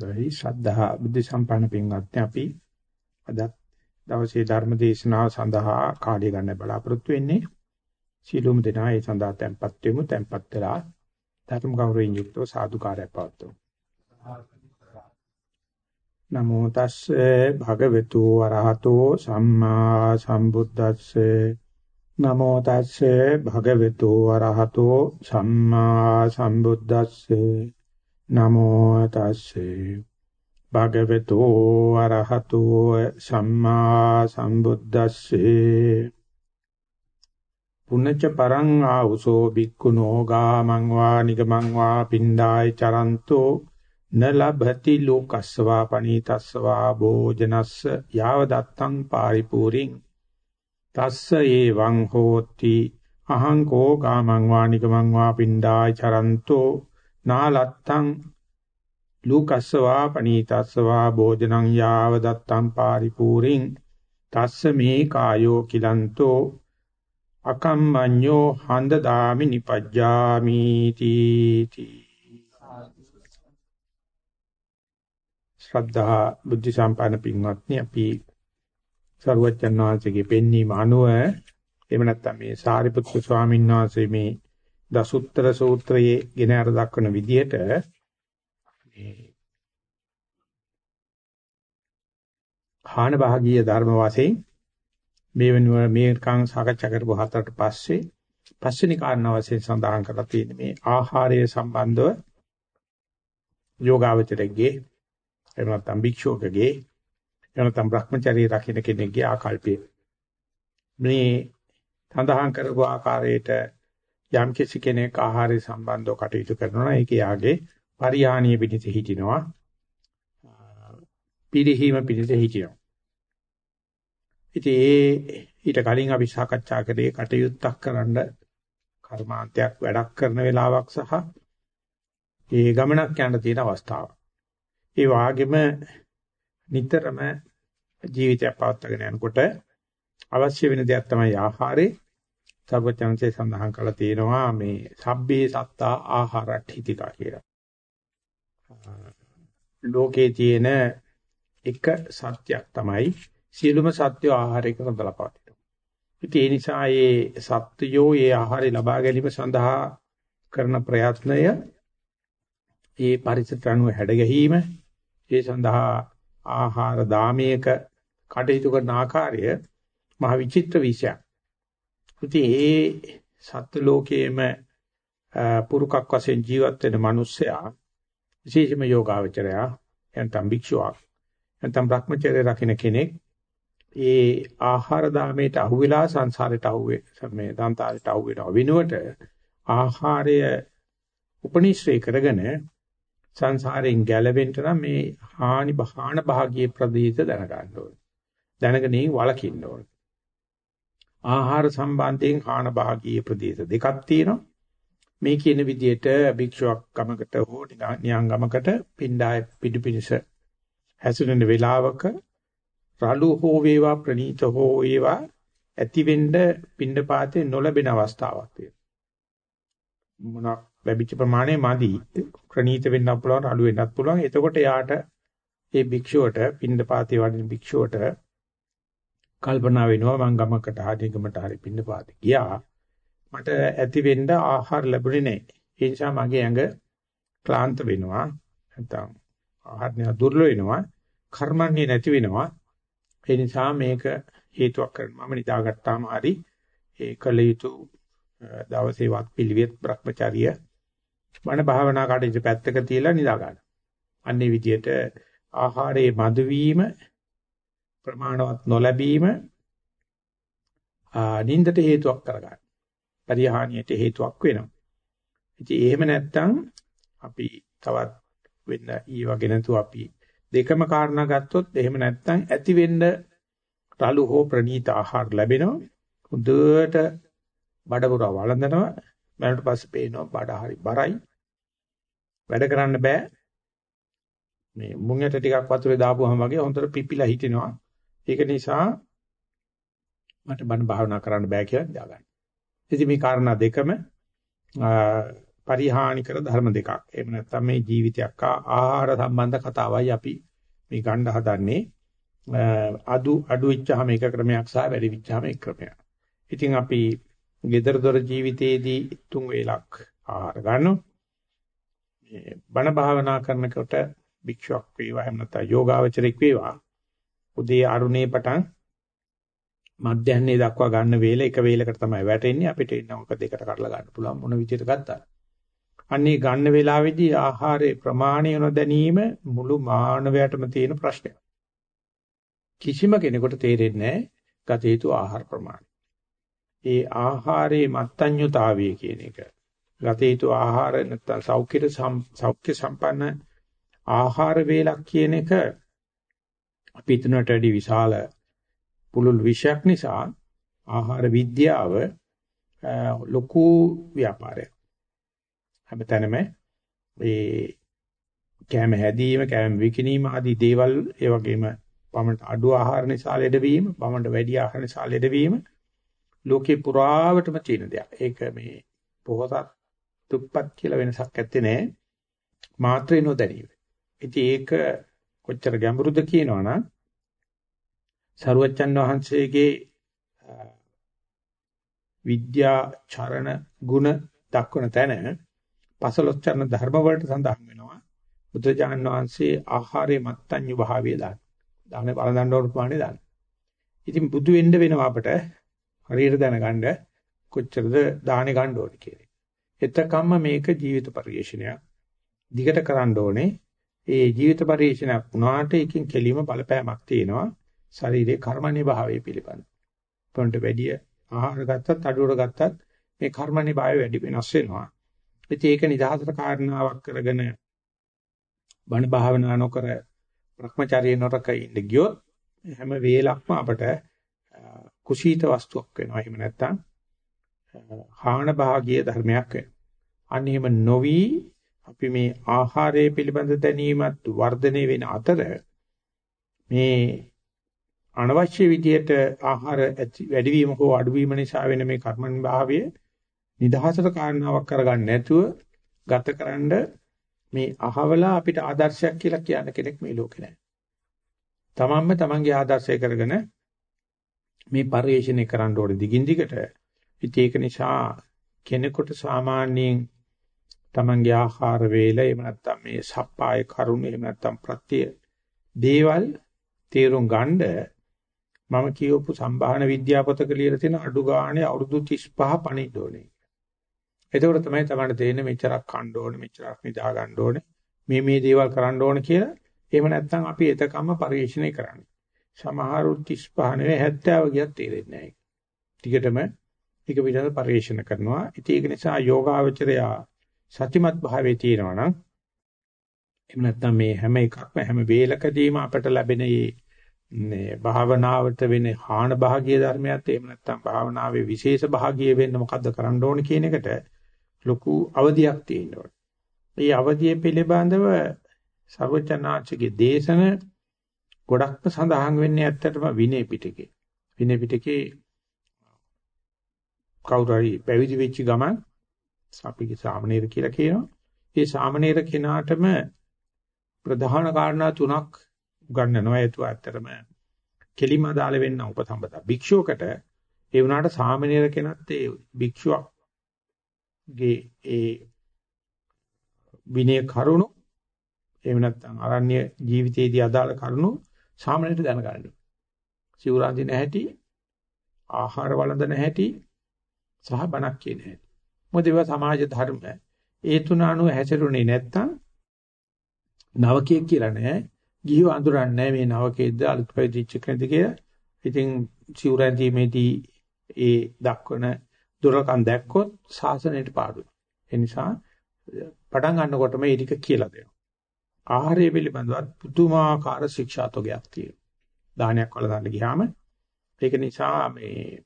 දෛ ශ්‍රද්ධා බුද්ධ සම්පන්න පින්වත්නි අපි අද දවසේ ධර්ම දේශනාව සඳහා කාලය ගන්න බලාපොරොත්තු වෙන්නේ. සීලුම දෙනා ඒ සඳහා tempත් වෙමු tempත් වෙලා ධර්ම ගෞරවයෙන් යුක්තව සාදුකාරයක් පවත්වමු. නමෝ තස්සේ භගවතු වරහතෝ සම්මා සම්බුද්දස්සේ. නමෝ තස්සේ භගවතු වරහතෝ සම්මා සම්බුද්දස්සේ. නමෝ තස්සේ භගවතු අරහතෝ සම්මා සම්බුද්දස්සේ. පුනච්ච පරං ආවුසෝ බික්කුනෝ ගාමං වා නිගමං වා පින්ඩාය චරන්තෝ. න ලබති ලෝකස්සවා පනීතස්සවා භෝජනස්ස යාව දත්තං පාරිපූරින් තස්ස ඒවං හෝති. අහං කෝ ගාමං වා නිගමං වා පින්ඩාය චරන්තෝ. නාලත්තං ලූකස්සවා පනීතස්සවා භෝජනං යාව දත්තං පාරිපූරින් තස්ස මේ කායෝ කිලන්තෝ අකම්මඤ්ඤෝ හන්ද දාමි නිපජ්ජාමි තීති. ශ්‍රද්ධා බුද්ධ සම්පන්න පින්වත්නි අපි සරුවච්චන් වහන්සේගේ පෙන්වීම අනුව එහෙම නැත්නම් මේ සාරිපුත්තු ස්වාමීන් වහන්සේ මේ දසුත්තර සූත්‍රයේ ගෙන අර දක්වන විදිහට මේ හාන භාගීය ධර්ම වශයෙන් මේ වෙනුව මේකං සාකච්ඡා කරපු හතරට පස්සේ පස්වෙනි කාරණා වශයෙන් සඳහන් කරලා තියෙන මේ ආහාරය සම්බන්ධව යෝගාවචරයේ එහෙම නැත්නම් භික්ෂුවකගේ එහෙම නැත්නම් Brahmacharya රකින්න කෙනෙක්ගේ ආකල්පය. මේ සඳහන් කරපු ආකාරයට යම් කිසි කෙනෙක් ආහාරය සම්බන්ධව කටයුතු කරනවා නම් ඒක යාගේ පරිහානිය පිණිස හිටිනවා පිරිහීම පිණිස හිටිනවා ඉතින් ඒ ඊට කලින් අපි සාකච්ඡා කරේ කටයුත්තක් කරන්න කර්මාන්තයක් වැඩක් කරන වෙලාවක් සහ ඒ ගමනක් යන තියෙන අවස්ථාව. ඒ වාගෙම නිතරම ජීවිතය පවත්වාගෙන යනකොට අවශ්‍ය වෙන දෙයක් තමයි ආහාරය. සර්වඥාන්සේ සඳහන් කරලා තියෙනවා මේ සබ්බේ සත්තා ආහාරට්ඨිතිකා කියලා. ලෝකේ තියෙන එක සත්‍යයක් තමයි සියලුම සත්‍ය ආහාරයක සඳලා පවතිනවා. ඉතින් ඒ නිසා මේ සත්‍යෝ මේ ආහාරය ලබා ගැනීම සඳහා කරන ප්‍රයත්නය ඒ පරිසරයට අනුව හැඩ ගැහිම ඒ සඳහා ආහාර දාමයක කටයුතු කරන ආකාරය මහ විචිත්‍ර විෂයක්. ඉතින් ඒ සත්ත්ව ලෝකයේම පුරුකක් වශයෙන් ජීවත් වෙන මිනිස්සයා විශේෂම යෝගාවචරයා එතන භික්ෂුවක් එතන භ්‍රමචර්ය රකින්න කෙනෙක් ඒ ආහාර දාමයට අහුවෙලා සංසාරයට අහුවේ මේ දන්තාරයට අහුවෙනව වෙනුවට ආහාරය උපනිශ්‍රේ කරගෙන සංසාරයෙන් ගැලවෙන්න නම් මේ හානි බහාන භාගයේ ප්‍රදේශ දැනගන්න ඕනේ. දැනගෙන වලකින්න ඕනේ. ආහාර සම්බන්ධයෙන් හාන භාගීය ප්‍රදේශ දෙකක් තියෙනවා. මේ කියන විදිහට භික්ෂුවක් ගමකට හෝ නියං ගමකට පින්ඩාය පිටුපිනිස හැසිරෙන වේලාවක රළු හෝ වේවා ප්‍රනීත හෝ වේවා ඇතිවෙන්න පින්ඩපාතේ නොලැබෙන අවස්ථාවක් තියෙනවා. මොනක් ලැබිච්ච ප්‍රමාණය මදි. ප්‍රනීත වෙන්නත් පුළුවන් රළු වෙන්නත් පුළුවන්. එතකොට යාට ඒ භික්ෂුවට පින්ඩපාතේ වඩින භික්ෂුවට කල්පනා වෙනවා මං ගමකට ආදීගමට හරි පින්න පාති ගියා. මට ඇති වෙන්න ආහාර ලැබුණේ නැහැ. ඒ නිසා මගේ ඇඟ ක්ලාන්ත වෙනවා. නැත්නම් ආහාර නේ දුර්වල වෙනවා. කර්මන්නේ නැති වෙනවා. ඒ නිසා මේක හේතුවක් කරගෙන මම නිදාගත්තාම හරි ඒ කල යුතු දවසේ වත් පිළිවෙත් Brahmacharya මන භාවනා කටයුතු පැත්තක තියලා නිදා ගන්න. අන්නේ විදිහට ආහාරයේ මදවීම ප්‍රමාණවත් නොලැබීම නින්දට හේතුවක් කරගන්න. පරිහානියට හේතුවක් වෙනවා. ඉතින් එහෙම නැත්නම් අපි තවත් වෙන්න ඊ වගේ නැතුව අපි දෙකම කාරණා ගත්තොත් එහෙම නැත්නම් ඇති වෙන්න රළු හෝ ප්‍රනීත ආහාර ලැබෙනවා. හොඳට බඩපුර වළඳනවා. මරණට පස්සේ පේනවා බඩ හරි බරයි. වැඩ කරන්න බෑ. මේ මුංගට ටිකක් වතුරේ දාපුවම වගේ හොඳට පිපිලා හිටිනවා. ඒක නිසා මට බණ භාවනා කරන්න බෑ කියලා දාගන්න. ඉතින් මේ කාරණා දෙකම පරිහානි කර ධර්ම දෙකක්. එහෙම නැත්නම් මේ ජීවිතයක් ආහාර සම්බන්ධ කතාවයි අපි මේ ගන්න හදන්නේ. අඩු අඩු වෙච්චාම එක ක්‍රමයක් සහ වැඩි වෙච්චාම එක ක්‍රමයක්. ඉතින් අපි gedara dora ජීවිතයේදී තුන් වේලක් ආහාර ගන්නවා. මේ බණ භාවනා කරනකොට භික්ෂුවක් වේවා එහෙම නැත්නම් යෝගාවචරෙක් වේවා උදේ අරුණේ පටන් මධ්‍යහ්නේ දක්වා ගන්න වේල එක වේලකට තමයි වැටෙන්නේ අපිට ඉන්නවක දෙකට කඩලා ගන්න පුළුවන් මොන විදිහට ගත්තා. අන්නේ ගන්න වේලාවේදී ආහාරයේ ප්‍රමාණය නොදැනීම මුළු මානවයටම තියෙන ප්‍රශ්නයක්. කිසිම කෙනෙකුට තේරෙන්නේ නැහැ ගත යුතු ආහාර ප්‍රමාණය. ඒ ආහාරයේ මත්ඤ්‍යතාවය කියන එක ගත යුතු ආහාර නැත්නම් සෞඛ්‍ය සෞඛ්‍ය සම්පන්න ආහාර වේලක් කියන එක අපි හිතනට වැඩි විශාල පුළුල් විෂයක් නිසා ආහාර විද්‍යාව ලොකු ව්‍යාපාරයක්. හැමතැනම ඒ කැම හැදීම, කැම විකිණීම ආදී දේවල් ඒ වගේම පමණට අඩු ආහාර නිසා ලෙඩවීම, පමණට වැඩි ආහාර නිසා ලෙඩවීම ලෝකේ පුරාවටම තියෙන දෙයක්. ඒක මේ පොහොසත් දුප්පත් කියලා වෙනසක් ඇත්තේ නැහැ. මාත්‍රේ නොදැනීම. ඉතින් ඒක කොච්චර ගැඹුරුද කියනවනම් සරුවච්චන් වහන්සේගේ විද්‍යා චරණ ගුණ දක්වන තැන පසලොච්චරණ ධර්ම වලට සඳහන් වෙනවා බුදුජානන් වහන්සේ ආහාරයේ මත්ඤ්‍ය භාවය දාන. දානේ බලඳන්න ඕන ප්‍රමාණය දාන. ඉතින් බුදු වෙන්න වෙනවා අපට හරියට දැනගන්න කොච්චරද දානේ ගන්න ඕනේ කියලා. එතකම්ම මේක ජීවිත පරිශ්‍රණයක්. දිගට කරන්න ඕනේ. ඒ ජීවිත පරිශ්‍රණයක් වුණාට එකකින් කෙලිම බලපෑමක් තියෙනවා. ශරීරයේ කර්මන්නේ භාවය පිළිබඳ. පොන්ට වැඩි ආහාර ගත්තත් අඩුවට ගත්තත් මේ කර්මන්නේ භාවය වැඩි වෙනස් වෙනවා. ඉතින් ඒක නිදහසට කාරණාවක් කරගෙන බණ භාවනා නොකර භ්‍රමචාරී නොරක ඉඳ ගියොත් හැම වේලක්ම අපට කුසීත වස්තුවක් වෙනවා. එහෙම නැත්නම් හාන භාගීය ධර්මයක් වෙනවා. අන්න එහෙම නොවි අපි මේ ආහාරය පිළිබඳ දැනීමත් වර්ධනය වෙන අතර මේ අනවශ්‍ය විදියට ආහාර වැඩිවීම හෝ අඩුවීම නිසා වෙන මේ කර්මන් භාවය නිදහසට කාරණාවක් කරගන්න නැතුව ගතකරනද මේ අහවලා අපිට ආදර්ශයක් කියලා කියන කෙනෙක් මේ ලෝකේ නැහැ. තමන්ම තමන්ගේ ආදර්ශය කරගෙන මේ පරිශ්‍රණය කරන්න ඕනේ දිගින් දිගට. ඉතින් ඒක නිසා කෙනෙකුට සාමාන්‍යයෙන් තමන්ගේ ආහාර වේල එහෙම නැත්නම් මේ සප්පාය කරුණ එහෙම නැත්නම් ප්‍රත්‍ය දේවල් තේරුම් ගන්න මම කියවපු සම්භාහන විද්‍යාපතක ලියලා තියෙන අඩු ගානේ අවුරුදු 35 පණින්න ඕනේ. එතකොට තමයි තමන්ට තේරෙන්නේ මෙච්චරක් කන්න ඕනේ, මෙච්චරක් නිදා ගන්න ඕනේ, මේ මේ දේවල් කරන්න ඕනේ කියලා. එහෙම නැත්නම් අපි එතකම පරිශ්‍රණය කරන්නේ. සමහරු 35 නෙවෙයි 70 ගියත් තේරෙන්නේ නැහැ. ටිකටම එක විදිහට පරිශ්‍රණ කරනවා. ඉතින් ඒක නිසා යෝගාවචරයා සතිමත් භාවයේ තියෙනවා නම් එහෙම නැත්නම් මේ හැම එකක්ම හැම වේලකදීම අපට ලැබෙන මේ මේ භාවනාවට වෙන හාන භාගීය ධර්මයක් එහෙම නැත්නම් භාවනාවේ විශේෂ භාගීය වෙන්න මොකද්ද කරන්න ඕනේ කියන එකට ලොකු අවධියක් තියෙනවා. මේ අවධිය පිළිබඳව සර්වචනාචිගේ දේශන ගොඩක්ම සඳහන් වෙන්නේ ඇත්තටම විනය පිටකේ. විනය පිටකේ කවුරුහරි පැවිදි වෙච්ච ගමන් අපිගේ සාමණේර කියලා කියනවා. ඒ සාමණේර කෙනාටම ප්‍රධාන කාරණා තුනක් උගන්වනවා ඒතු ඇත්තටම කෙලිම අදාළ වෙන්න උපසම්පදා භික්ෂුවකට ඒ වුණාට සාමණේර කෙනත් ඒ භික්ෂුවගේ ඒ විනය කරුණු එහෙම නැත්නම් අරණ්‍ය ජීවිතයේදී අදාළ කරුණු සාමණේරට දැනගන්න. සිවුරාඳින හැටි, ආහාර වළඳන හැටි සහ බණක් කියන හැටි. මොකද ඒවා සමාජ ධර්ම. ඒ තුන අනුව හැසිරුනේ නැත්නම් නවකයෙක් කියලා නෑ. ගිහිව අඳුරන්නේ මේ නවකෙද්ද අලුත් පැවිදිච්ච කෙනෙක්ද කියලා. ඉතින් සිවුරැඳීමේදී ඒ දක්වන දුරකම් දැක්කොත් සාසනයට පාඩුයි. ඒ නිසා පටන් ගන්නකොටම ඒ ටික කියලා දෙනවා. ආහාරය පිළිබඳව පුදුමාකාර ශික්ෂාතෝගයක් තියෙනවා. දානයක් වලඳන්න ගියාම ඒක නිසා මේ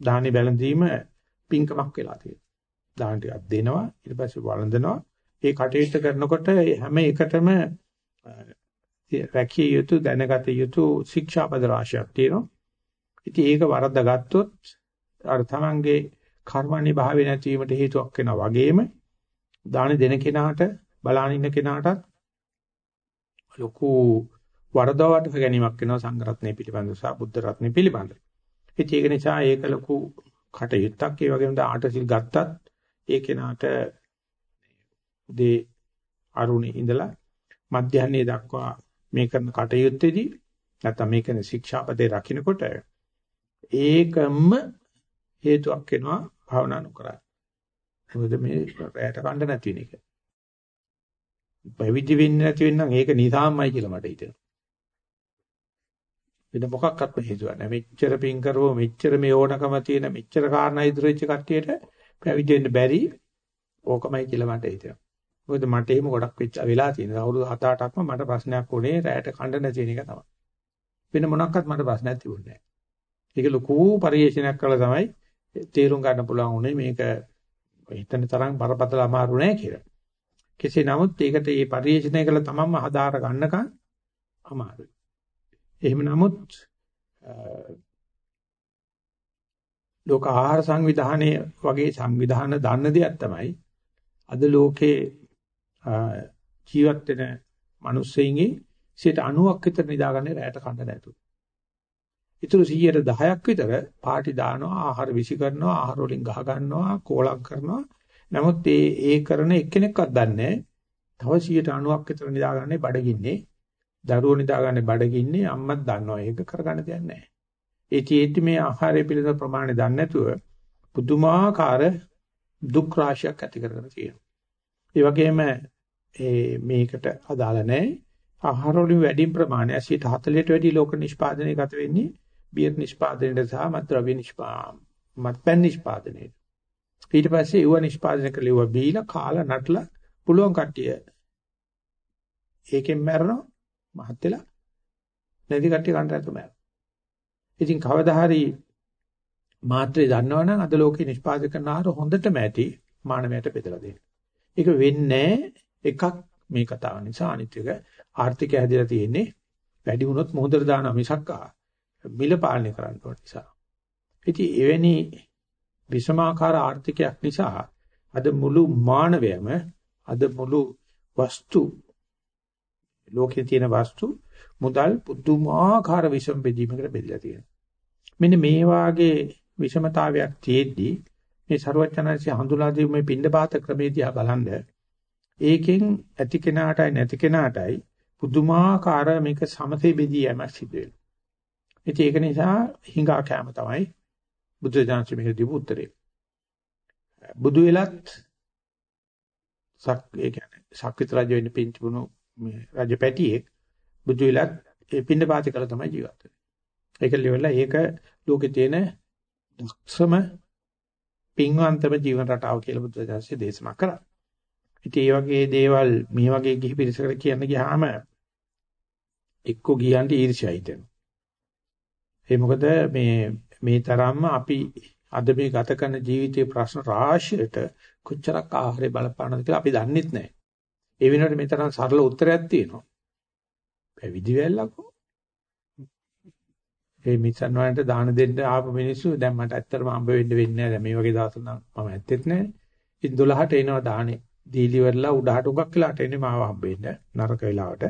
දානි බැලඳීම පින්කමක් වෙලා තියෙනවා. දාන ටිකක් දෙනවා ඊට පස්සේ වළඳනවා ඒ කටයුත්ත කරනකොට හැම එකටම රැකිය යුතු දැනගත යුතු ශික්ෂාපද රාශියක් තියෙනවා. ඉතින් ඒක වරද්දා ගත්තොත් අර තමන්ගේ කර්මන්නේ භාවය නැතිවීමට හේතුවක් වෙනවා වගේම දාන දෙන කෙනාට බලාන ඉන්න කෙනාටත් ලොකු වරදවට ගැනීමක් වෙනවා සංඝ රත්නය පිළිබඳව සහ බුද්ධ රත්නය පිළිබඳව. ඉතින් ඒක නිසා ඒක ලොකු කටයුත්තක්. ඒ වගේම ආටසිල් ගත්තත් ඒ කෙනාට උදේ අරුණේ ඉඳලා මධ්‍යහ්නයේ දක්වා මේ කරන කටයුත්තේදී නැත්නම් මේ කරන ශික්ෂාපදේ රකින්නකොට ඒකම හේතුවක් වෙනවා භාවනා නොකරන. මොකද මේ රැයට කණ්ඩ නැති වෙන එක. පැවිදි වෙන්නේ නැති වෙන්නම් ඒක නිසාමයි කියලා මට හිතෙනවා. වෙන මොකක්වත්ම හේතුවක් නැහැ. මෙච්චර පින් කරවෝ මෙච්චර මේ ඕනකම තියෙන මෙච්චර කාරණා ඉදිරි වෙච්ච කට්ටියට පැවිදි වෙන්න බැරි ඕකමයි කියලා මට හිතෙනවා. මොකද මට එහෙම ගොඩක් වෙච්ච වෙලා තියෙනවා. අවුරුදු 7-8ක්ම මට ප්‍රශ්නයක් උනේ රැයට කණ්ඩ නැති වෙන එක තමයි. වෙන මොනක්වත් මට ප්‍රශ්නයක් තිබුණේ නැහැ. ඒක ලොකු පරිශ්‍රණයක් කළා තමයි තේරුම් ගන්න පුළුවන් උනේ මේක හිතන තරම් බරපතල අමාරු නෑ කියලා. කෙසේ නමුත් ඒකට මේ පරිශ්‍රණය කළ තමන්ම හදාර ගන්නකම් අමාරුයි. එහෙම නමුත් ලෝක ආහාර සංවිධානයේ වගේ සංවිධාන දන්න දෙයක් තමයි අද ලෝකේ ජීවත් වෙන මිනිස්සෙයින්ගේ 90ක් විතර නිදාගන්නේ රැයට කන්න නැතුව. ඊටු 10ක් විතර පාටි දානවා ආහාර විසි කරනවා ආහාර වලින් ගහ ගන්නවා කෝලම් කරනවා. නමුත් ඒ ඒ කරන එක්කෙනෙක්වත් දන්නේ තව 90ක් විතර නිදාගන්නේ බඩගින්නේ. දරුවෝ නිදාගන්නේ බඩගින්නේ අම්මත් දන්නවා. ඒක කරගන්න දෙයක් නැහැ. ඒ චේති මේ ආහාරය පිළිබඳ ප්‍රමාණය දන්නේ නැතුව පුදුමාකාර දුක් රාශියක් ඇති කරගෙන තියෙනවා. ඒ වගේම ඒ මේකට අදාළ නැහැ. ආහාර වලින් වැඩි ප්‍රමාණය 40ට වැඩි ලෝක නිෂ්පාදනය ගත වෙන්නේ බියර් නිෂ්පාදනයේ සහ මත්ද්‍රව්‍ය නිෂ්පාදනයේ මත්පැන් නිෂ්පාදනයේ ඊට පස්සේ ඒව නිෂ්පාදනය කළේව බීලා කාලා නටලා පුළුවන් කට්ටිය ඒකෙන් මැරෙනවා. මහත් වෙලා නැති කට්ටිය කන්ට ඇතු මැරෙනවා ඉතින් කවදා හරි මාත්‍රේ දන්නවනම් අද ලෝකේ නිෂ්පාදනය කරන ආහාර හොඳටම ඇති මානවයට බෙදලා දෙන්න. ඒක වෙන්නේ එකක් මේ කතාව නිසා අනිත් එක ආර්ථිකය හැදිලා තියෙන්නේ වැඩි වුණොත් මොහොතට දානවා මිසක් මිල පාලනය කරන්න ඕන නිසා. ඉතින් එවැනි විසමාකාර ආර්ථිකයක් නිසා අද මුළු මානවයම අද මුළු වස්තු ලෝකයේ තියෙන වස්තු මුදල් පුදුමාකාර විසම බෙදීමකට බෙදලා තියෙනවා. මෙන්න මේ වාගේ විෂමතාවයක් තියෙද්දි මේ ਸਰවඥාන්සේ හඳුලා දීමේ මේ පින්ඩපාත ක්‍රමේදී බලන්න ඒකෙන් ඇති කෙනාටයි නැති කෙනාටයි පුදුමාකාර මේක සමතේ බෙදී යෑමක් සිදු වෙනවා. ඉතින් ඒක නිසා හිඟා කෑම තමයි බුද්ධ ඥානසි මේක දීපු උත්තරේ. බුදු වෙලත් සක් ඒ කියන්නේ සක්විත රජ වෙන්න පින්චුණු මේ රජ පැටියෙක් බුදු වෙලත් ඒ පින්න පාති කළ තමයි ජීවත් වෙන්නේ. ඒක liverලා ඒක ලෝකේ තියෙන දුක්සම පින්වන්තම ජීවන රටාව කියලා බුද්ධ ඥානසි දේශනා කරා. ඉතින් මේ වගේ දේවල් මේ වගේ ගිහි පිරිසකට කියන්න ගියාම එක්ක ගියන්ට ඊර්ෂ්‍යයි හිතෙනවා. ඒ මොකද මේ මේ තරම්ම අපි අද මේ ගත කරන ජීවිතයේ ප්‍රශ්න රාශියට කොච්චරක් ආහාරය බලපානද කියලා අපි දන්නෙත් නැහැ. ඒ වෙනුවට මේ තරම් සරල උත්තරයක් තියෙනවා. පැවිදි වෙල්ලකෝ. ඒ මිසන් වලට දාන දෙන්න ආපු මිනිස්සු දැන් මට ඇත්තටම හම්බ වෙන්න වෙන්නේ නැහැ. මේ වගේ දවසක් නම් මම ඇත්තෙත් නැහැ. ඉතින් 12ට එනවා දානේ. දීලි වරලා උඩහට උගක් වෙලාට එන්නේ මාව හම්බෙන්න නරක වෙලාවට.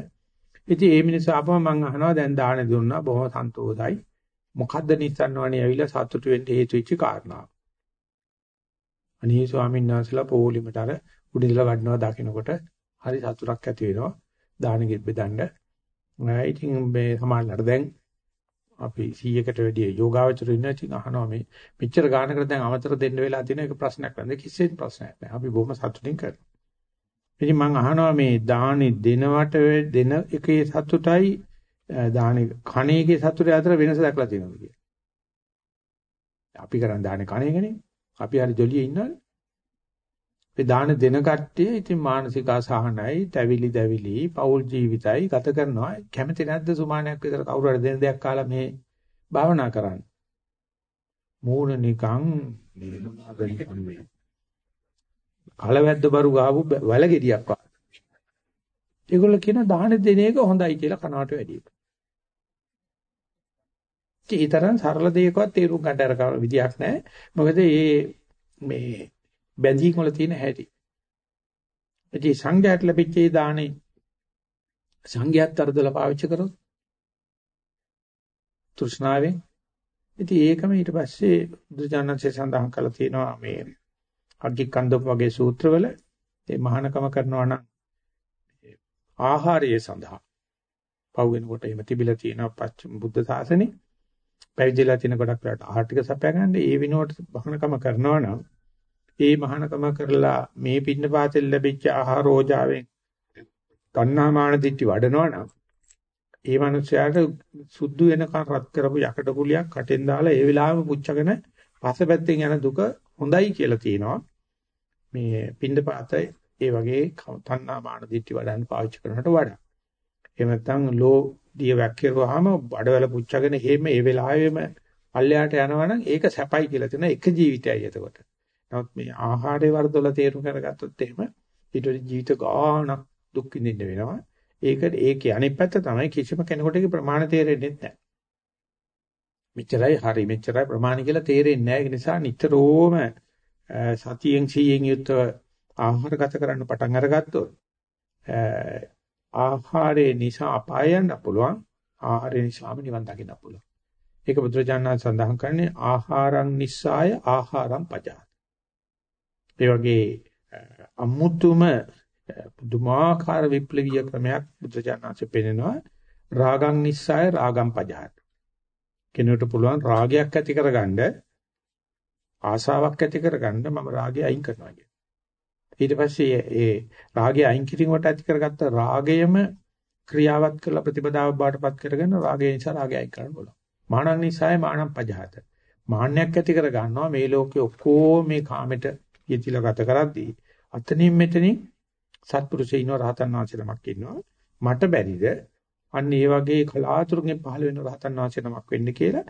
ඉතින් ඒ මිනිස්සු ආපම මම අහනවා දැන් දානේ දුන්නා බොහොම සන්තෝෂයි. මොකද්ද නිස්සන්නවනේ ඇවිල්ලා සතුටු වෙන්න හේතු වෙච්ච කාරණාව. අනේ ස්වාමීන් වහන්සේලා පොලිමට අර උඩින්දලා වඩනවා දකින්නකොට හරි සතුටක් ඇති වෙනවා. දානෙ බෙදන්න. ඉතින් මේ සමාජලට දැන් අපි 100කට වැඩි යෝගාවචර ඉන්න ඉතින් අහනවා මේ මෙච්චර ගානකට දැන් අමතර දෙන්න වෙලා තියෙන එක ප්‍රශ්නයක් නේද කිසිසේත් ප්‍රශ්නයක් නෑ අපි බොහොම සතුටින් කරනවා ඉතින් මම අහනවා මේ දානි දෙනවට දෙන එකේ සතුටයි දානේ කණේගේ සතුට අතර වෙනස දැක්ලා තියෙනවා කියලා. අපි කරන් දානේ කණේකනේ. අපි හරි ජොලියේ ඉන්නවනේ. ඒ දාන දෙන කට්ටිය ඉතින් මානසික අසහනයි, තැවිලි දැවිලි, පෞල් ජීවිතයි ගත කරනවා. කැමති නැද්ද සුමානයක් විතර කවුරු හරි දෙන දෙයක් කාලා මේ භාවනා කරන්න. මූණ නිකන් කලවැද්ද බරු ගාපු වල ගෙඩියක් වගේ. ඒගොල්ලෝ කියන දාන දෙන එක හොඳයි කියලා කනවට වැඩියි. ඒ තරම් සරල දෙයකවත් තේරුම් ගන්න අර විදියක් නැහැ. මොකද මේ මේ බැඳීම් වල තියෙන හැටි. ඉතින් සංඝයාට ලැබිච්ච ඒ දානේ සංඝයාත් අර්ධලා පාවිච්චි කරොත් තෘෂ්ණාවෙන් ඉතින් ඒකම ඊට පස්සේ බුදුජානන්සේ සඳහන් කළා තියෙනවා මේ අග්ගිකන්දප වගේ සූත්‍රවල ඒ මහානකම කරනවා නම් ආහාරය සඳහා පව් වෙනකොට එහෙම තිබිලා තියෙනවා පච්ච බුද්ධ ශාසනේ පැවිදිලා තියෙන ගොඩක් වෙලාට ආහාර ටික සපයා ගන්න ඒ විනෝඩ මහානකම කරනවා නම් ඒ මහානකම කරලා මේ පින්න පාතෙල් ලැබිච්ච ආහාරෝජාවෙන් තණ්හාමාන දිට්ටි වඩනවා නම් ඒ මනුස්සයාට සුද්ධු වෙනකන් රත් කරපු යකඩ කුලියක් කටෙන් දාලා ඒ වෙලාවෙම පුච්චගෙන පස්සපැත්තෙන් යන දුක හොඳයි කියලා තියෙනවා. මේ පින්දපාත ඒ වගේ තණ්හාමාන දිට්ටි වඩන්න පාවිච්චි කරනට වඩා. එහෙම නැත්නම් ලෝ දිය වැක්කිරුවාම බඩවැල පුච්චගෙන එහෙම ඒ වෙලාවෙම පල්ලයට යනවනම් ඒක සැපයි කියලා තියෙන එක ජීවිතයයි එතකොට. නමුත් මේ ආහාරය වර්ධවල තේරුම් කරගත්තොත් එහෙම ඊට ජීවිත ගානක් දුක් විඳින්න වෙනවා. ඒකට ඒකේ අනිත් පැත්ත තමයි කිසිම කෙනෙකුට ඒක ප්‍රමාණ තේරෙන්නේ නැහැ. මෙච්චරයි හරි මෙච්චරයි ප්‍රමාණ කියලා තේරෙන්නේ නැහැ. ඒ නිසා නිතරම සතියෙන් සීයෙන් යුක්තව ආහාර ගත කරන්න පටන් අරගත්තොත් ආහාරේ නිසා අපාය යන්න පුළුවන් ආහාරේ නිසාම නිවන් දකින්න පුළුවන් ඒක බුදුරජාණන් සඳහන් කරන්නේ ආහාරං නිස්සාය ආහාරං පජාත ඒ වගේ අමුතුම පුදුමාකාර විප්ලවීය ක්‍රමයක් බුදුරජාණන්සේ පෙන්නනවා රාගං නිස්සාය රාගං පජාත කෙනෙකුට පුළුවන් රාගයක් ඇති කරගන්න ආසාවක් ඇති කරගන්න මම රාගය අයින් කරනවා කියන ඊට පස්සේ ඒ රාගය අයින් කිරීමට ඇති කරගත්ත රාගයම ක්‍රියාවත් කරලා ප්‍රතිපදාව බාටපත් කරගෙන රාගය නිසා රාගය අයින් කරන්න බලනවා. මානං නිසාය මානං පජහත. මාන්නයක් ඇති කර ගන්නවා මේ ලෝකේ ඔක්කොම මේ කාමෙට යෙතිලා ගත කරද්දී අතනින් මෙතනින් සත්පුරුෂයිනෝ රහතන් වහන්සේ නමක් ඉන්නවා. මට බැරිද අන්න ඒ වගේ කලාතුරකින් පහළ වෙන රහතන් වහන්සේ නමක් වෙන්න කියලා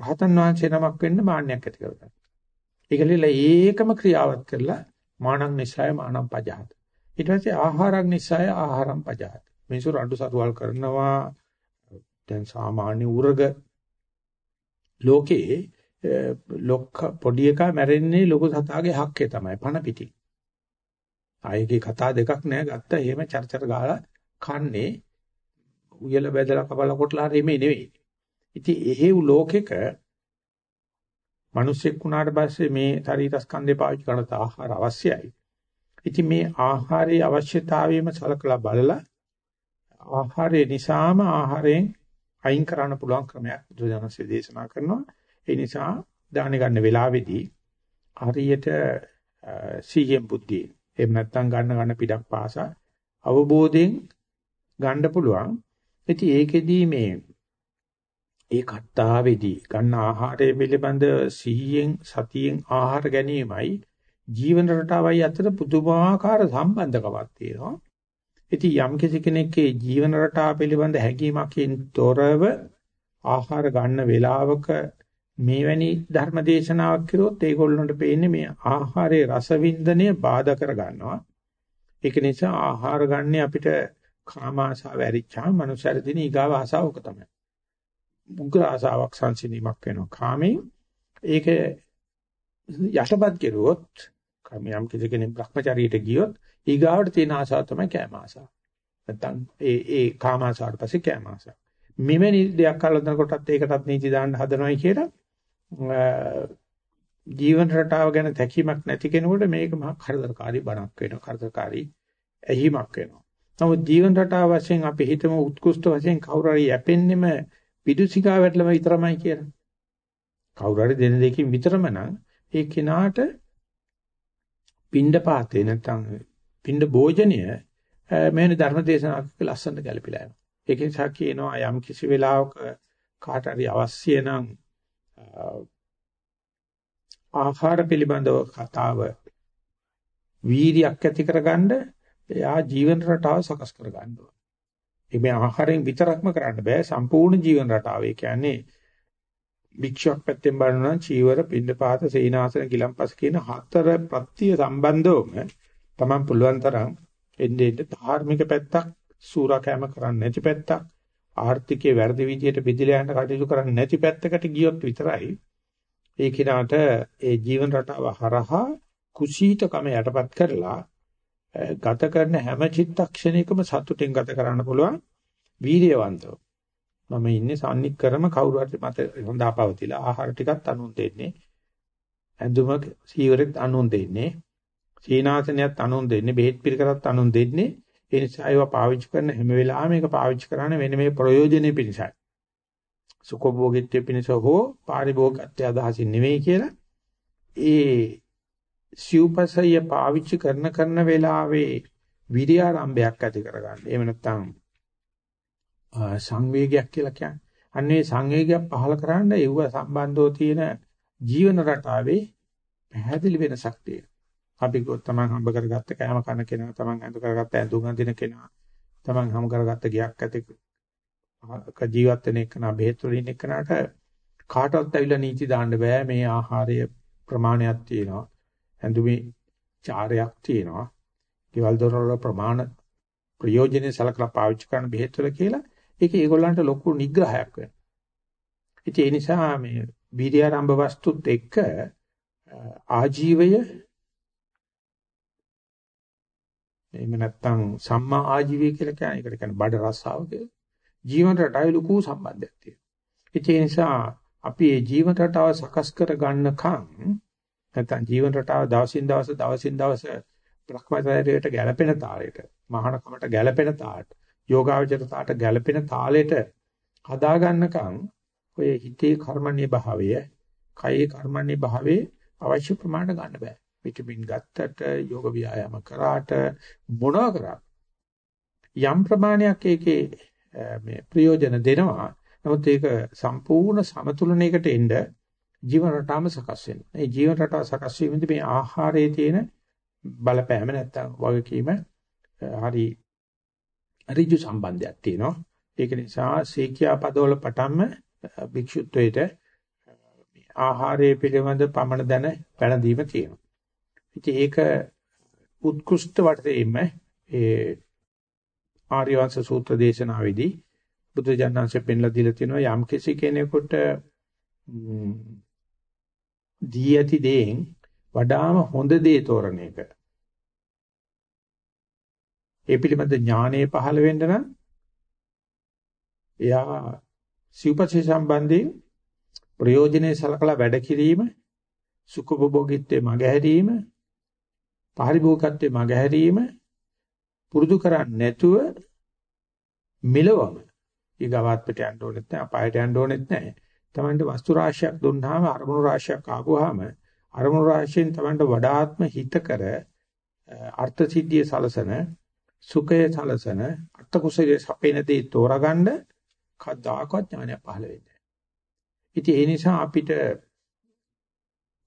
රහතන් වහන්සේ නමක් වෙන්න මාන්නයක් ඇති කරගන්නවා. ඒකලිලා ඒකම ක්‍රියාවත් කරලා මානං නිසාය මානං පජහත. ඊට පස්සේ ආහාරං නිසාය ආහාරං පජහත. මිනිසු රණ්ඩු සරුවල් කරනවා දැන් සාමාන්‍ය උරග ලෝකේ ලොක්ක පොඩි එකා මැරෙන්නේ ලොකු සතාගේ හක්කේ තමයි පණ පිටි. ආයේගේ කතා දෙකක් නෑ ගත්ත එහෙම චර්චර ගහලා කන්නේ උයල බෙදලා කපලා කොටලා හරි මේ නෙවෙයි. ඉතින් එහෙව් ලෝකෙක මිනිස්සෙක් වුණාට පස්සේ මේ ශරීරස්කන්ධය පාවිච්චි කරන ආහාර අවශ්‍යයි. ඉතින් මේ ආහාරයේ අවශ්‍යතාවයම සලකලා බලලා ආහාරය නිසාම ආහාරයෙන් අයින් කරන්න පුළුවන් ක්‍රමයක් බුදුදහමසේ දේශනා කරනවා. ඒ නිසා දාන ගන්න වෙලාවේදී හරියට සීයෙන් බුද්ධිය එහෙම නැත්නම් ගන්න ගන්න පිටක් පාසා අවබෝධයෙන් ගන්න පුළුවන්. ඉතින් ඒකෙදී මේ ඒ කත්තාවේදී ගන්න ආහාරය පිළිබඳ සිහියෙන් සතියෙන් ආහාර ගැනීමයි ජීවන රටාවයි අතර පුදුමාකාර සම්බන්ධකමක් තියෙනවා. ඉතින් යම් කෙනෙක්ගේ ජීවන රටාව පිළිබඳ හැඟීමකින් තොරව ආහාර ගන්න වේලාවක මේවැනි ධර්ම දේශනාවක් කළොත් ඒගොල්ලන්ට පේන්නේ මේ ආහාරයේ රසවින්දනය බාධා කර ගන්නවා. ඒක නිසා ආහාර ගන්න අපිට කාමාශාව ඇරිච්චාම මනුස්සයර දින ඊගාව ආසාවක තමයි. උග්‍ර ආසාවක් සංසිඳීමක් වෙනවා. කාමෙන් ඒක යටපත් කෙරුවොත් කාමියම් කෙනෙක් භ්‍රමචාරියට ගියොත් ඊගාවට තියෙන ආසාව තමයි කෑම ආසාව. නැත්තම් ඒ ඒ කාම ආසාවට පස්සේ කෑම ආසාව. මෙවැනි දෙයක් කලදන කොටත් ඒකටත් නීති දාන්න හදනවයි කියලා ජීවන රටාව ගැන තැකීමක් නැති කෙනෙකුට මේක මහා කරදරකාරී බණක් වෙනවා. කරදරකාරී ඇහිමක් වෙනවා. නමුත් ජීවන රටාව වශයෙන් අපි හිතමු උත්කෘෂ්ඨ වශයෙන් කවුරු හරි යැපෙන්නෙම පිඩුසිකා වැටලම විතරමයි කියලා. කවුරු හරි දෙන දෙකකින් විතරම නම් ඒ කෙනාට පින්ඩ පාතේ නැත්නම් පින්ඩ භෝජනය මෙහෙන ධර්ම දේශනාවක ලස්සනට ගැලපිලා යනවා. ඒක නිසා කියනවා යම් කිසි වෙලාවක කාට හරි අවශ්‍ය නම් ආහාර පිළිබඳව කතාව වීර්යයක් ඇති කරගන්න එයා ජීවන රටාව සකස් කරගන්න ඕන. ඒ මේ ආහාරයෙන් විතරක්ම කරන්න බෑ සම්පූර්ණ ජීවන රටාව. ඒ කියන්නේ භික්ෂුවක් පැත්තෙන් බලනවා චීවර, පින්නපාත, සේනාසන, ගිලම්පස් කියන හතර ප්‍රත්‍ය සම්බන්ධවම තමන් පුළුවන් තරම් එන්නේ ධාර්මික පැත්තක් සූරාකෑම කරන්නේ නැති පැත්තක් ආර්ථිකයේ වැරදි විදියට බෙදලා යන කටයුතු කරන්නේ නැති පැත්තකට ගියොත් විතරයි ඒ කිනාට ඒ ජීවන රටාව හරහා කුසීතකම යටපත් කරලා ගත කරන හැම චිත්තක්ෂණයකම සතුටෙන් ගත කරන්න පුළුවන් වීර්යවන්තව. මම ඉන්නේ සම්නික්කරම කවුරු හරි මත හොඳාපවතිලා ආහාර ටිකක් අනුන් දෙන්නේ. ඇඳුම සීවරෙත් අනුන් දෙන්නේ. සීනාසනයත් අනුන් දෙන්නේ. බෙහෙත් පිළිකරත් අනුන් දෙන්නේ. ඒ නිසා ඒවා පාවිච්චි කරන හැම වෙලාවෙම මේක පාවිච්චි කරන්නේ වෙන මේ ප්‍රයෝජනෙ පිණිසයි. සුඛභෝගීත්වයේ පිණිස හෝ පාරිභෝගිකත්වයේ අදහසින් නෙවෙයි කියලා ඒ සිව්පසය පාවිච්චි කරන කරන වෙලාවේ විරියාරම්භයක් ඇති කරගන්න. එහෙම නැත්නම් සංවේගයක් කියලා කියන්නේ. අන්නේ සංවේගයක් පහල කරන්න ඒව සම්බන්ධව තියෙන ජීවන රටාවේ පැහැදිලි වෙනසක් තියෙනවා. අපි ගොත් තමන් හම්බ කරගත්ත කෑම කන කෙනා, තමන් ඇඳ කරගත්ත ඇඳුම් අඳින කෙනා, තමන් හම් කරගත්ත ගයක් ඇති ජීවත් වෙන එකනා බෙහෙත් වලින් එකනට කාටවත් ඇවිල්ලා නීති දාන්න බෑ මේ ආහාරය ප්‍රමාණයක් තියෙනවා. ඇඳුමේ චාරයක් තියෙනවා. ගෙවල් දොරවල ප්‍රමාණ ප්‍රයෝජනෙ සලකලා පාවිච්චි කරන බෙහෙත් වල කියලා ඒක ඒගොල්ලන්ට ලොකු නිග්‍රහයක් වෙනවා. ඉතින් ඒ නිසා මේ වීර්යාරම්භ වස්තුත් එක්ක ආජීවය එහෙම නැත්නම් සම්මා ආජීවය කියලා කියන්නේ ඒකට කියන්නේ බඩ රස්සාව කියලා. ජීවන රටාවේ ලොකු සම්බන්ධයක් තියෙනවා. ඒ නිසා අපි මේ ජීවන රටාව සකස් කර ගන්නකම් නැත්නම් ජීවන රටාව දවසින් දවස දවසින් දවස භ්‍රමචර්යයට ගැළපෙන තාලෙට මහානකමට ගැළපෙන තාලෙට යෝගාවචරතාවට ගැළපෙන තාලෙට හදා ගන්නකම් ඔය හිතේ කර්මන්නේ භාවය කයේ කර්මන්නේ භාවයේ අවශ්‍ය ප්‍රමාණය ගන්න බෑ විටමින් ගත්තට යෝග ව්‍යායාම කරාට මොනවා කරා යම් ප්‍රමාණයක් ඒකේ මේ ප්‍රයෝජන දෙනවා නමුත් ඒක සම්පූර්ණ සමතුලනයකට එන්න ජීවන රටාවම සකස් වෙනවා. මේ ජීවන රටාව සකස් වීමෙන්ද මේ ආහාරයේ තියෙන බලපෑම නැත්තම් වගකීම හරි ඍජු සම්බන්ධයක් තියෙනවා. ඒක නිසා සීකියා පදවල පටන්ම භික්ෂුත්වයට ආහාරයේ පිළිබඳ පමණ දැන පැනදීම තියෙනවා. ඉතින් ඒක උත්කෘෂ්ඨ වටේම ඒ ආර්යවංශ සූත්‍ර දේශනාවේදී බුදු ජානන්සේ පෙන්ලා දීලා තියෙනවා යම් කෙනෙකුට දී ඇති දේෙන් වඩාම හොඳ දේ තෝරන එක. ඒ පිළිබඳ ඥානය පහළ වෙන්න නම් එයා සිව්පස්සේ සම්බන්ධයෙන් ප්‍රයෝජනේ සලකලා වැඩ කිරීම සුඛභෝගීත්වයේ මගහැරීම පාරිභෝගිකත්වයේ මගහැරීම පුරුදු කරන්නේ නැතුව මිලවම ඊගවත් පිට යන්න ඕනෙත් නැහැ අපායට යන්න ඕනෙත් නැහැ තමන්ට වස්තු රාශියක් දුන්නාම අරමුණු රාශියක් ආවම අරමුණු රාශියෙන් තමන්ට වඩාත්ම හිතකර අර්ථ සිද්ධිය සලසන සුඛය සලසන අර්ථ කුසලයේ සපේන දේ තෝරගන්න කද්දාකවත් ඥානය පහළ වෙන්නේ නැහැ. ඉතින් ඒ නිසා අපිට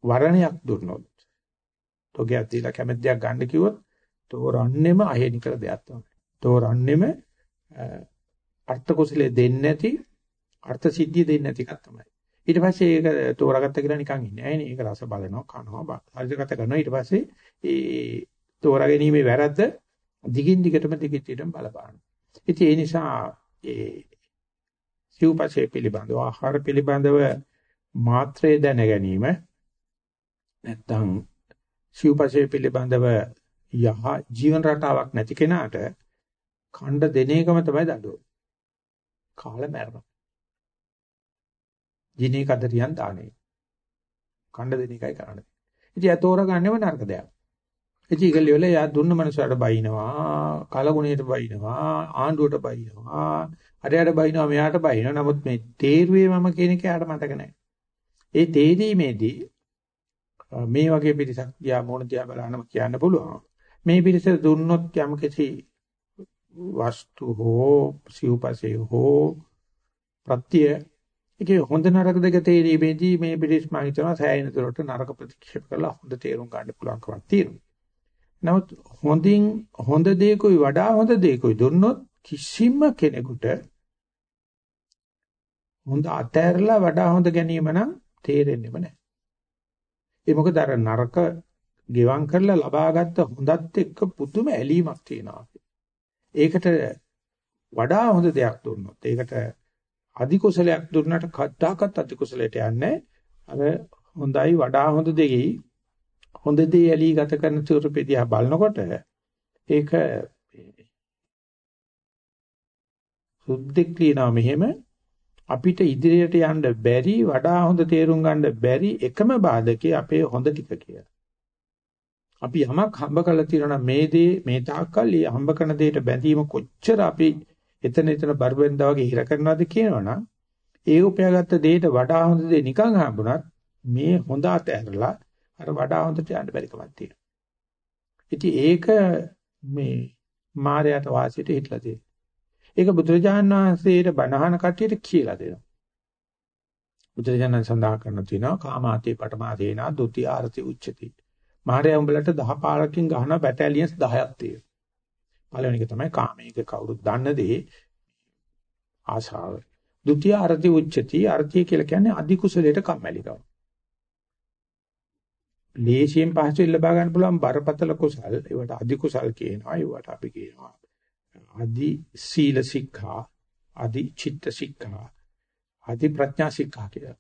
වරණයක් දුන්නොත් තෝගයක් දීලා කැමැති දෙයක් ගන්න කිව්වොත් තෝරන්නෙම අහේනිකල දෙයක් තමයි. තෝරන්නෙම අර්ථ කුසලයේ දෙන්නේ නැති අර්ථ සිද්ධිය දෙන්නේ නැති එකක් තමයි. ඊට පස්සේ ඒක තෝරාගත්ත කියලා නිකන් ඉන්නේ නැහැ නේ. ඒක රස බලනවා, කනවා, පරිදගත කරනවා. ඊට පස්සේ ඒ තෝරා ගැනීමේ වැරද්ද දිගින් දිගටම දිගින් දිගටම බලපාන. ඉතින් ඒ නිසා ඒ සිව්පසේ පිළිබඳව ආහාර පිළිබඳව මාත්‍රේ දැන ගැනීම නැත්තම් සිව්පසේ පිළිබඳව යහ ජීවන රටාවක් නැති කෙනාට ඛණ්ඩ දෙන එකම තමයි දඬුවම. කාල මරණ. ජිනේ කදරියන් දානේ. ඛණ්ඩ දෙන එකයි කරන්නේ. ඉතින් ඒ තෝරගන්නව නරක දෙයක්. ඉතින් ඒකලිය වල යා දුන්න මනුස්සයට බයිනවා, කලගුණයට බයිනවා, ආණ්ඩුවට බයිනවා, අරයට බයිනවා, මෙයාට බයිනවා. නමුත් මේ තේරුවේ මම කියන එක යාට මතක නැහැ. ඒ තේරීමේදී මේ වගේ පිරිසක් දිහා මොන දිහා බලනම කියන්න පුළුවන්. මේ පිරිස දුන්නොත් යම්කිසි වස්තු හෝ සිව්පසේ හෝ ප්‍රත්‍ය ඒකේ හොඳ නරක දෙක තේරීමේදී මේ පිළිස් මම හිතනවා සෑහෙන දුරට නරක ප්‍රතික්ෂේප කරලා හොඳ තේරුම් ගන්න පුළුවන්කමක් තියෙනවා. නමුත් හොඳින් හොඳ දෙයකයි වඩා හොඳ දෙයකයි දුන්නොත් කිසිම කෙනෙකුට හොඳ අතෑරලා වඩා හොඳ ගැනීම නම් තේරෙන්නේම නැහැ. ඒ මොකද අර නරක ගෙවම් කරලා ලබාගත්ත හොඳත් එක්ක පුදුම ඇලීමක් තියෙනවා. ඒකට වඩා හොඳ දෙයක් දුන්නොත් ඒකට අධි කුසලයක් දුන්නට කද්දාකත් අධි කුසලයට යන්නේ අර හොඳයි වඩා හොඳ දෙකයි හොඳ දේ ඇලී ගත කරන ස්වරූපෙදියා බලනකොට ඒක සුද්ධෙක් කියනවා මෙහෙම අපිට ඉදිරියට යන්න බැරි වඩා හොඳ තේරුම් ගන්න බැරි එකම බාධකේ අපේ හොඳ ටික කියලා. අපි යමක් හම්බ කරලා තියෙනවා මේ දේ මේ තාක්කල් හම්බ කරන දෙයට බැඳීම කොච්චර අපි එතන එතන බර්බෙන්දා වගේ හිර කරනවද කියනවනම් ඒ උපයාගත්ත දෙයට වඩා හොඳ දේ නිකන් හම්බුණත් මේ හොඳ අතහැරලා අර වඩා හොඳට යන්න බැරි කමක් තියෙනවා. ඉතින් ඒක මේ මායයට වාසියට හිටලා තියෙනවා. ඒක බුදුරජාන් වහන්සේට බණහන කට්ටියට කියලා දෙනවා. බුදුරජාණන් සඳහන් කරන තියෙනවා කාමාතේ පටමාදීනා ဒ ුති ආරති උච්චති. මහරයා උඹලට 10 පාරකින් ගහන බැටලියන්ස් 10ක් තියෙනවා. පළවෙනි එක තමයි කාමයේක කවුරුත් දන්න දේ ආශාව. ဒ ුතිය ආරති උච්චති ආරති කියලා කියන්නේ අධි කුසලයට කම්මැලිකම. ලේසියෙන් පහසුවෙන් ලබා ගන්න පුළුවන් බරපතල කුසල් ඒවට අධි කුසල් කියනවා ඒවට අපි කියනවා අදි සීල ශික්ෂා, අදි චිත්ත ශික්ෂා, අදි ප්‍රඥා ශික්ෂා කියලා.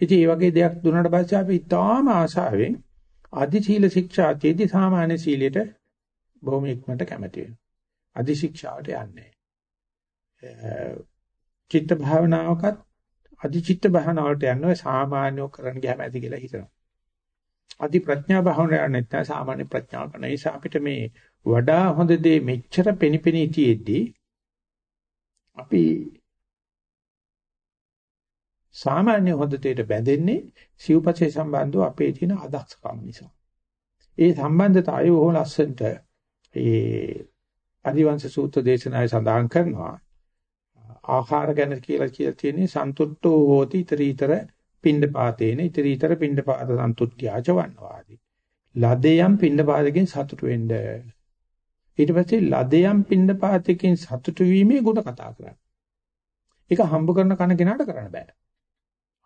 ඉතින් මේ වගේ දෙයක් දුන්නාට පස්සේ අපි ඊටාම ආශාවෙන් අදි සීල ශික්ෂා තේදි සාමාන්‍ය සීලයට බොහොම ඉක්මනට කැමති වෙනවා. අදි ශික්ෂාවට යන්නේ. චිත්ත භාවනාවකත් අදි චිත්ත භාවනාවට යනවා සාමාන්‍යව කරන්න ගියාම ඇති කියලා හිතනවා. අදි ප්‍රඥා භාවනාවක් නැත්නම් සාමාන්‍ය ප්‍රඥාව කරන නිසා අපිට මේ වඩා හොඳ දේ මෙච්චර පෙනිපෙනී තියෙද්දී අපි සාමාන්‍ය හොඳ දෙයට බැඳෙන්නේ සිව්පසේ සම්බන්ධව අපේ තියෙන අදක්ෂකම් නිසා. ඒ සම්බන්ධතාවය බොහොම ලස්සනට ඒ අදිවංශ සූත්‍ර දේශනාවේ සඳහන් කරනවා. ආහාර ගැන කියලා කියලා තියෙන්නේ සන්තුට්ඨෝ හෝති iterator පිණ්ඩපාතේන iterator පිණ්ඩපාත සන්තුට්ඨ්‍යාච වන්නවාදී. ලදේයම් පිණ්ඩපාතකින් සතුට වෙන්න ඊට පස්සේ ලදයන් පින්නපාතකින් සතුටු වීමේ ගුණ කතා කරන්නේ. ඒක හම්බ කරන කන කෙනාට කරන්න බෑ.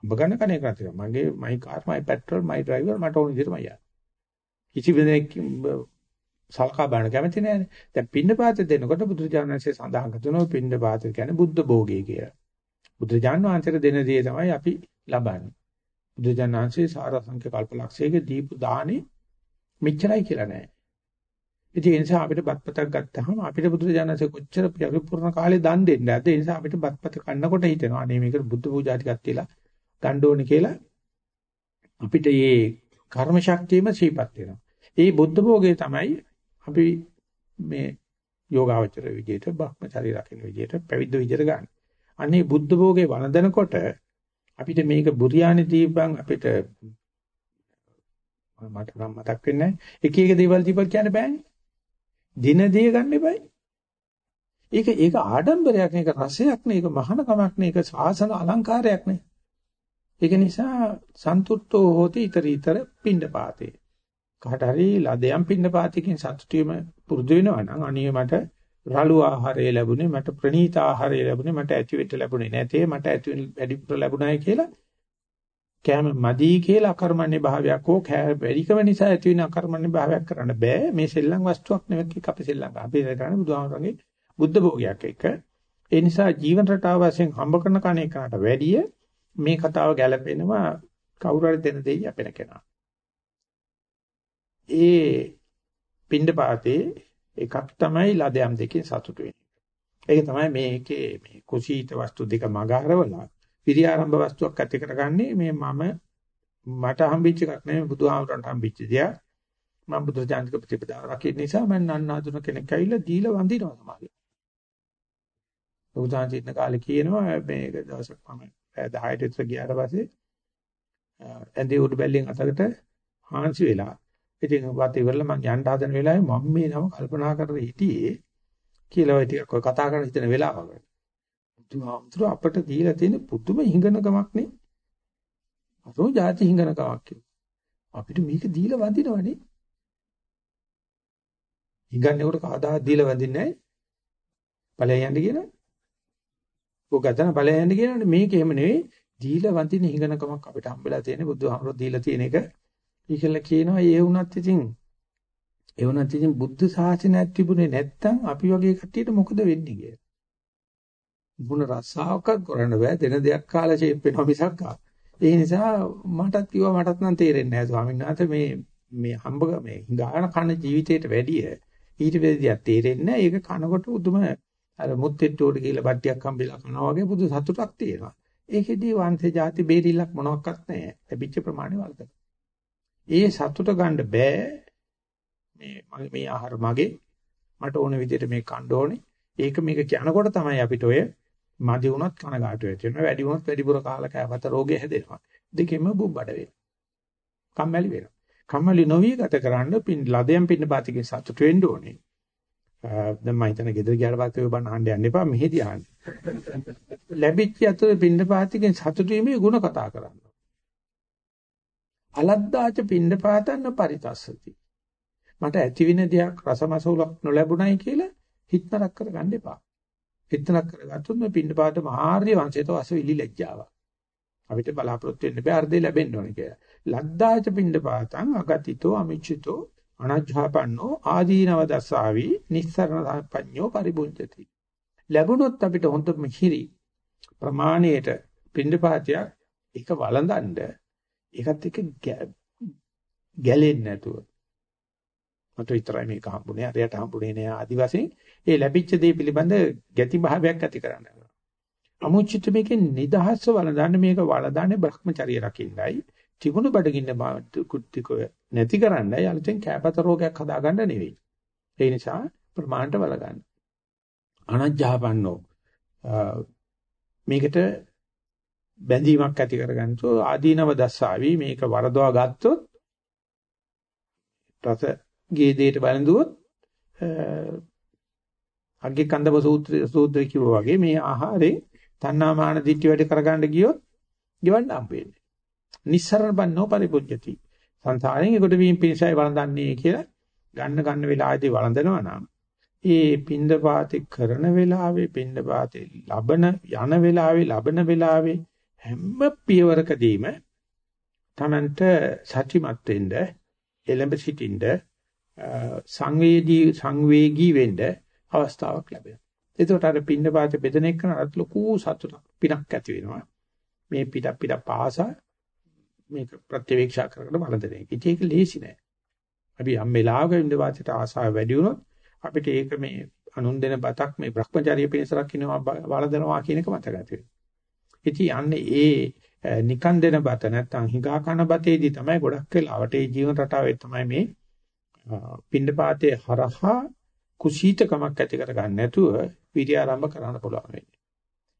හම්බ කරන කනේ කරන්නේ. මගේ මයි කාර් මයි පෙට්‍රල් මයි ඩ්‍රයිවර් මට ඕන විදිහට මම යනවා. කිසි වෙලෙක සල්කා බලන්න කැමති නෑනේ. දැන් පින්නපාත දෙනකොට බුදුරජාණන්සේ සඳහන් කරනවා පින්නපාත කියන්නේ බුද්ධ භෝගය කියලා. බුදුරජාණන් වහන්සේට දෙන දේ තමයි අපි ලබන්නේ. බුදුරජාණන් වහන්සේ සාරසංඛ්‍ය කල්පලක්ෂයක දීපු දානේ මෙච්චරයි කියලා නෑ. ඉතින් ඒ නිසා අපිට බත්පතක් ගත්තාම අපිට බුදුරජාණන්සේ කොච්චර පරිපූර්ණ කාලේ දන් දෙන්නේ නැද්ද? ඒ නිසා අපිට බත්පත කන්නකොට හිතෙනවා අනේ මේක බුද්ධ පූජා ටිකක් තියලා ගන්න ඕනේ කියලා අපිට මේ කර්ම ශක්තියම සීපත් වෙනවා. ඒ බුද්ධ භෝගය තමයි අපි මේ යෝගාවචර විදියට බ්‍රහ්මචාරී රකින්න විදියට පැවිද්ද විදියට ගන්න. අනේ බුද්ධ භෝගේ වළඳනකොට අපිට මේක බුරියානි දීපන් අපිට මට නම් මතක් වෙන්නේ එක එක දේවල් දීපල් කියන්න බෑනේ. දින දිය ගන්න එපයි. ඒක ඒක ආඩම්බරයක් නේ, ඒක රසයක් නේ, ඒක මහානකමක් නේ, ඒක සාසන අලංකාරයක් නේ. ඒක නිසා සන්තුට්ඨෝ හෝති ඊතරීතර පිණ්ඩපාතේ. කාට හරි ලදයන් පිණ්ඩපාතකින් සතුටුවීම පුරුදු වෙනවා නම් අනිය මට රළු ආහාරය ලැබුණේ මට ප්‍රණීත ආහාරය ලැබුණේ මට ඇති වෙට ලැබුණේ නැතේ මට ඇති වැඩිපුර ලැබුණායි කියලා කෑම මදි කියලා අකර්මණ්‍ය භාවයක් හෝ වැඩිකම නිසා ඇති වෙන අකර්මණ්‍ය භාවයක් කරන්න බෑ. මේ සෙල්ලම් වස්තුවක් නෙවෙයි අපි සෙල්ලම් අපි කරන්නේ බුදුහාමරගේ බුද්ධ භෝගයක් එක ඒ නිසා ජීවන රටාව වශයෙන් හම්බ කරන කණ එකකට වැඩිය මේ කතාව ගැලපෙනවා කවුරු හරි දෙන දෙයි අපෙන කෙනා. ඒ පින්ඩපාතේ එකක් තමයි ලදයම් දෙකෙන් සතුටු වෙන්නේ. ඒක තමයි මේකේ මේ කුසීත වස්තු දෙක මගහරවලා පිරියාරම්භ වස්තුවක් ඇති කරගන්නේ මේ මම මට හම්බෙච්ච එකක් නෙමෙයි බුදුහාමරන්ට හම්බෙච්ච දෙයක්. මම බුදුරජාණන්ක ප්‍රතිපදාව රකින්න නිසා මම නන්නාතුන කෙනෙක් ඇවිල්ලා දීලා වඳිනවා සමාජයට. බුදුහාමචිත්න කාලේ කියනවා මේක දවසක් මම 10ට විතර ගියාට පස්සේ ඇඳේ උඩු බැල්ලෙන් අතකට හාන්සි වෙලා. ඉතින් වත් ඉවරලා මම යන්න හදන වෙලාවේ මම මේ නම කල්පනා කරලා හිටියේ කියලා ඔය ටිකක් කතා කරන හිතන වෙලාවක. බුදුහාමුදුර අපට දීලා තියෙන පුදුම හිඟනකමක් නේ. අතෝ ಜಾති හිඟනකමක් කිව්වා. අපිට මේක දීලා වඳිනවනේ. හිඟන්නේ උඩ කවදා දීලා වඳින්නේ නැහැ. ඵලයන් යන්න කියනවා. ඔක ගතන ඵලයන් යන්න කියනවානේ මේක එහෙම නෙවෙයි. දීලා වඳින හිඟනකමක් අපිට හම්බෙලා තියෙන බුදුහාමුදුර දීලා තියෙන එක. ඊකල කියනවා ඒ වුණත් ඉතින් ඒ වුණත් ඉතින් බුද්ධ ශාසනයක් තිබුණේ නැත්තම් අපි වගේ කට්ටියට මොකද වෙන්නේ කියලා. මුණ රස්සාවක්වත් කරන්න බෑ දෙන දෙයක් කාලා ෂේප් වෙනවා මිසක් ඒ නිසා මටත් කිව්වා මටත් නම් තේරෙන්නේ නැහැ ස්වාමීන් වහන්සේ මේ මේ හම්බ මේ ගාන කන ජීවිතයට වැඩිය ඊට වෙදියක් තේරෙන්නේ නැහැ. ඒක කනකොට උදුම අර මුත්තේට්ටුවට කියලා බට්ටියක් හම්බෙලා කනවා වගේ පුදු සතුටක් තියෙනවා. ඒකෙදී වංශේ ಜಾති බේරිලක් මොනවත් නැහැ. ලැබිච්ච ප්‍රමාණය වලද. ඒ සතුට ගන්න බෑ. මේ මේ ආහාර මගේ මට ඕන විදිහට මේ කන්න ඕනේ. ඒක මේක කියනකොට තමයි අපිට ඔය මදි වුණත් කනගාටු වෙච්ච වෙනවා. වැඩි වුණත් වැඩිපුර කාලා කෑමත රෝගය හැදෙනවා. දෙකෙම බුබ්බඩ වෙනවා. කම්මැලි වෙනවා. කම්මැලි නොවිය ගත කරන්න පින් ලදයන් පින්න පාතිකේ සතුට වෙන්න ඕනේ. දැන් මම හිතන ගෙදර ගියාට පස්සේ ඔය බණ අහන්න යන්න එපා මෙහෙදී අහන්න. ලැබිච්ච අතර පින්න පාතිකෙන් සතුට වීමේ ಗುಣ කතා කරන්න. අලද්දාච පින්න පාතන්න පරිතස්සති. මට ඇති වෙන දෙයක් රසමසූලක් නොලැබුණයි කියලා හිතනක් කරගන්න එපා. හිතනක් කරගත්තොත් මේ පින්නපාත මහාර්ය වංශයට වසවිලි ලැජ්ජාවක්. අපිට බලාපොරොත්තු වෙන්න බෑ අර්ධේ ලැබෙන්න ඕනේ කියලා. ලද්දාච පින්නපාතං අගතිතෝ අමිච්ඡිතෝ අනජ්ජාපන්නෝ ආදීනව දස්සාවි නිස්සරණ සම්පඤ්ඤෝ පරිබුඤ්ජති. ලැබුණොත් අපිට හොඳ මිහිරි ප්‍රමාණයට පින්නපාතයක් එක වළඳන්ඩ ඒකත් එක්ක ගැලෙන්නේ නැතුව මට විතරයි මේක හම්බුනේ අරයට හම්බුනේ නෑ ආදි වශයෙන් ඒ ලැබිච්ච දේ පිළිබඳ ගැති භාවයක් ඇති කරන්න. අමුචිත මේකේ නිදහස්ව වළඳන්නේ මේක වළඳන්නේ Brahmacharya රකින්නයි තිබුණු බඩගින්න කුට්ටිකෝ නැති කරන්නයි අලුතෙන් කැපත රෝගයක් හදාගන්න නෙවෙයි. ඒ නිසා ප්‍රමාණයට වළගන්න. අනජ්ජාපන්නෝ මේකට බැඳීමක් ඇති කරගන්න තෝ ආදීනව දස්සාවි මේක වරදවා ගත්තොත් රස ගේ දෙයට බලඳුවොත් අග්ගේ කන්දව සූත්‍රය සූත්‍රය කිව්වා වගේ මේ ආහාරේ තණ්හාමාන දිට්ඨිය වැඩි කරගන්න ගියොත් ගෙවන්න හම්බෙන්නේ. නිස්සරණ බන්නෝ පරිපුජ්ජති. සංසාරයෙන් ඒකට වීම පිණිසයි වළඳන්නේ කියලා ගන්න ගන්න වෙලාවේදී වළඳනවා නම් ඒ පින්දපාතේ කරන වෙලාවේ පින්දපාතේ ලබන යන වෙලාවේ ලබන වෙලාවේ හැම පියවරකදීම තමන්ට සත්‍යමත් වෙන්න එළඹ සිටින්න සංවේදී සංවේගී වෙන්න අවස්ථාවක් ලැබෙනවා. එතකොට අර පින්න පාත බෙදෙන එක නත් ලොකු සතුටක් පිනක් ඇති වෙනවා. මේ පිට පිට පාස මේක ප්‍රතිවීක්ෂා කරගෙන බලදෙන එක. ඉතින් ඒක ලේසි නෑ. අපි යම් වෙලාවක ඉන්න වාසිත ආසාව වැඩි වුණොත් අපිට ඒක මේ අනුන් දෙන බතක් මේ Brahmacharya පිණිසක් ඉනවා බලදනවා කියන එක මතක ඇති වෙනවා. ඉතින් යන්නේ ඒ නිකන් දෙන බත නැත්තම් හිඟා කන බතේදී තමයි ගොඩක් වෙලාවට ඒ ජීවන රටාවේ තමයි මේ පින්ඩපාතේ හරහා කුසීතකමක් ඇති කර ගන්න නැතුව විරිය ආරම්භ කරන්න පුළුවන් වෙන්නේ.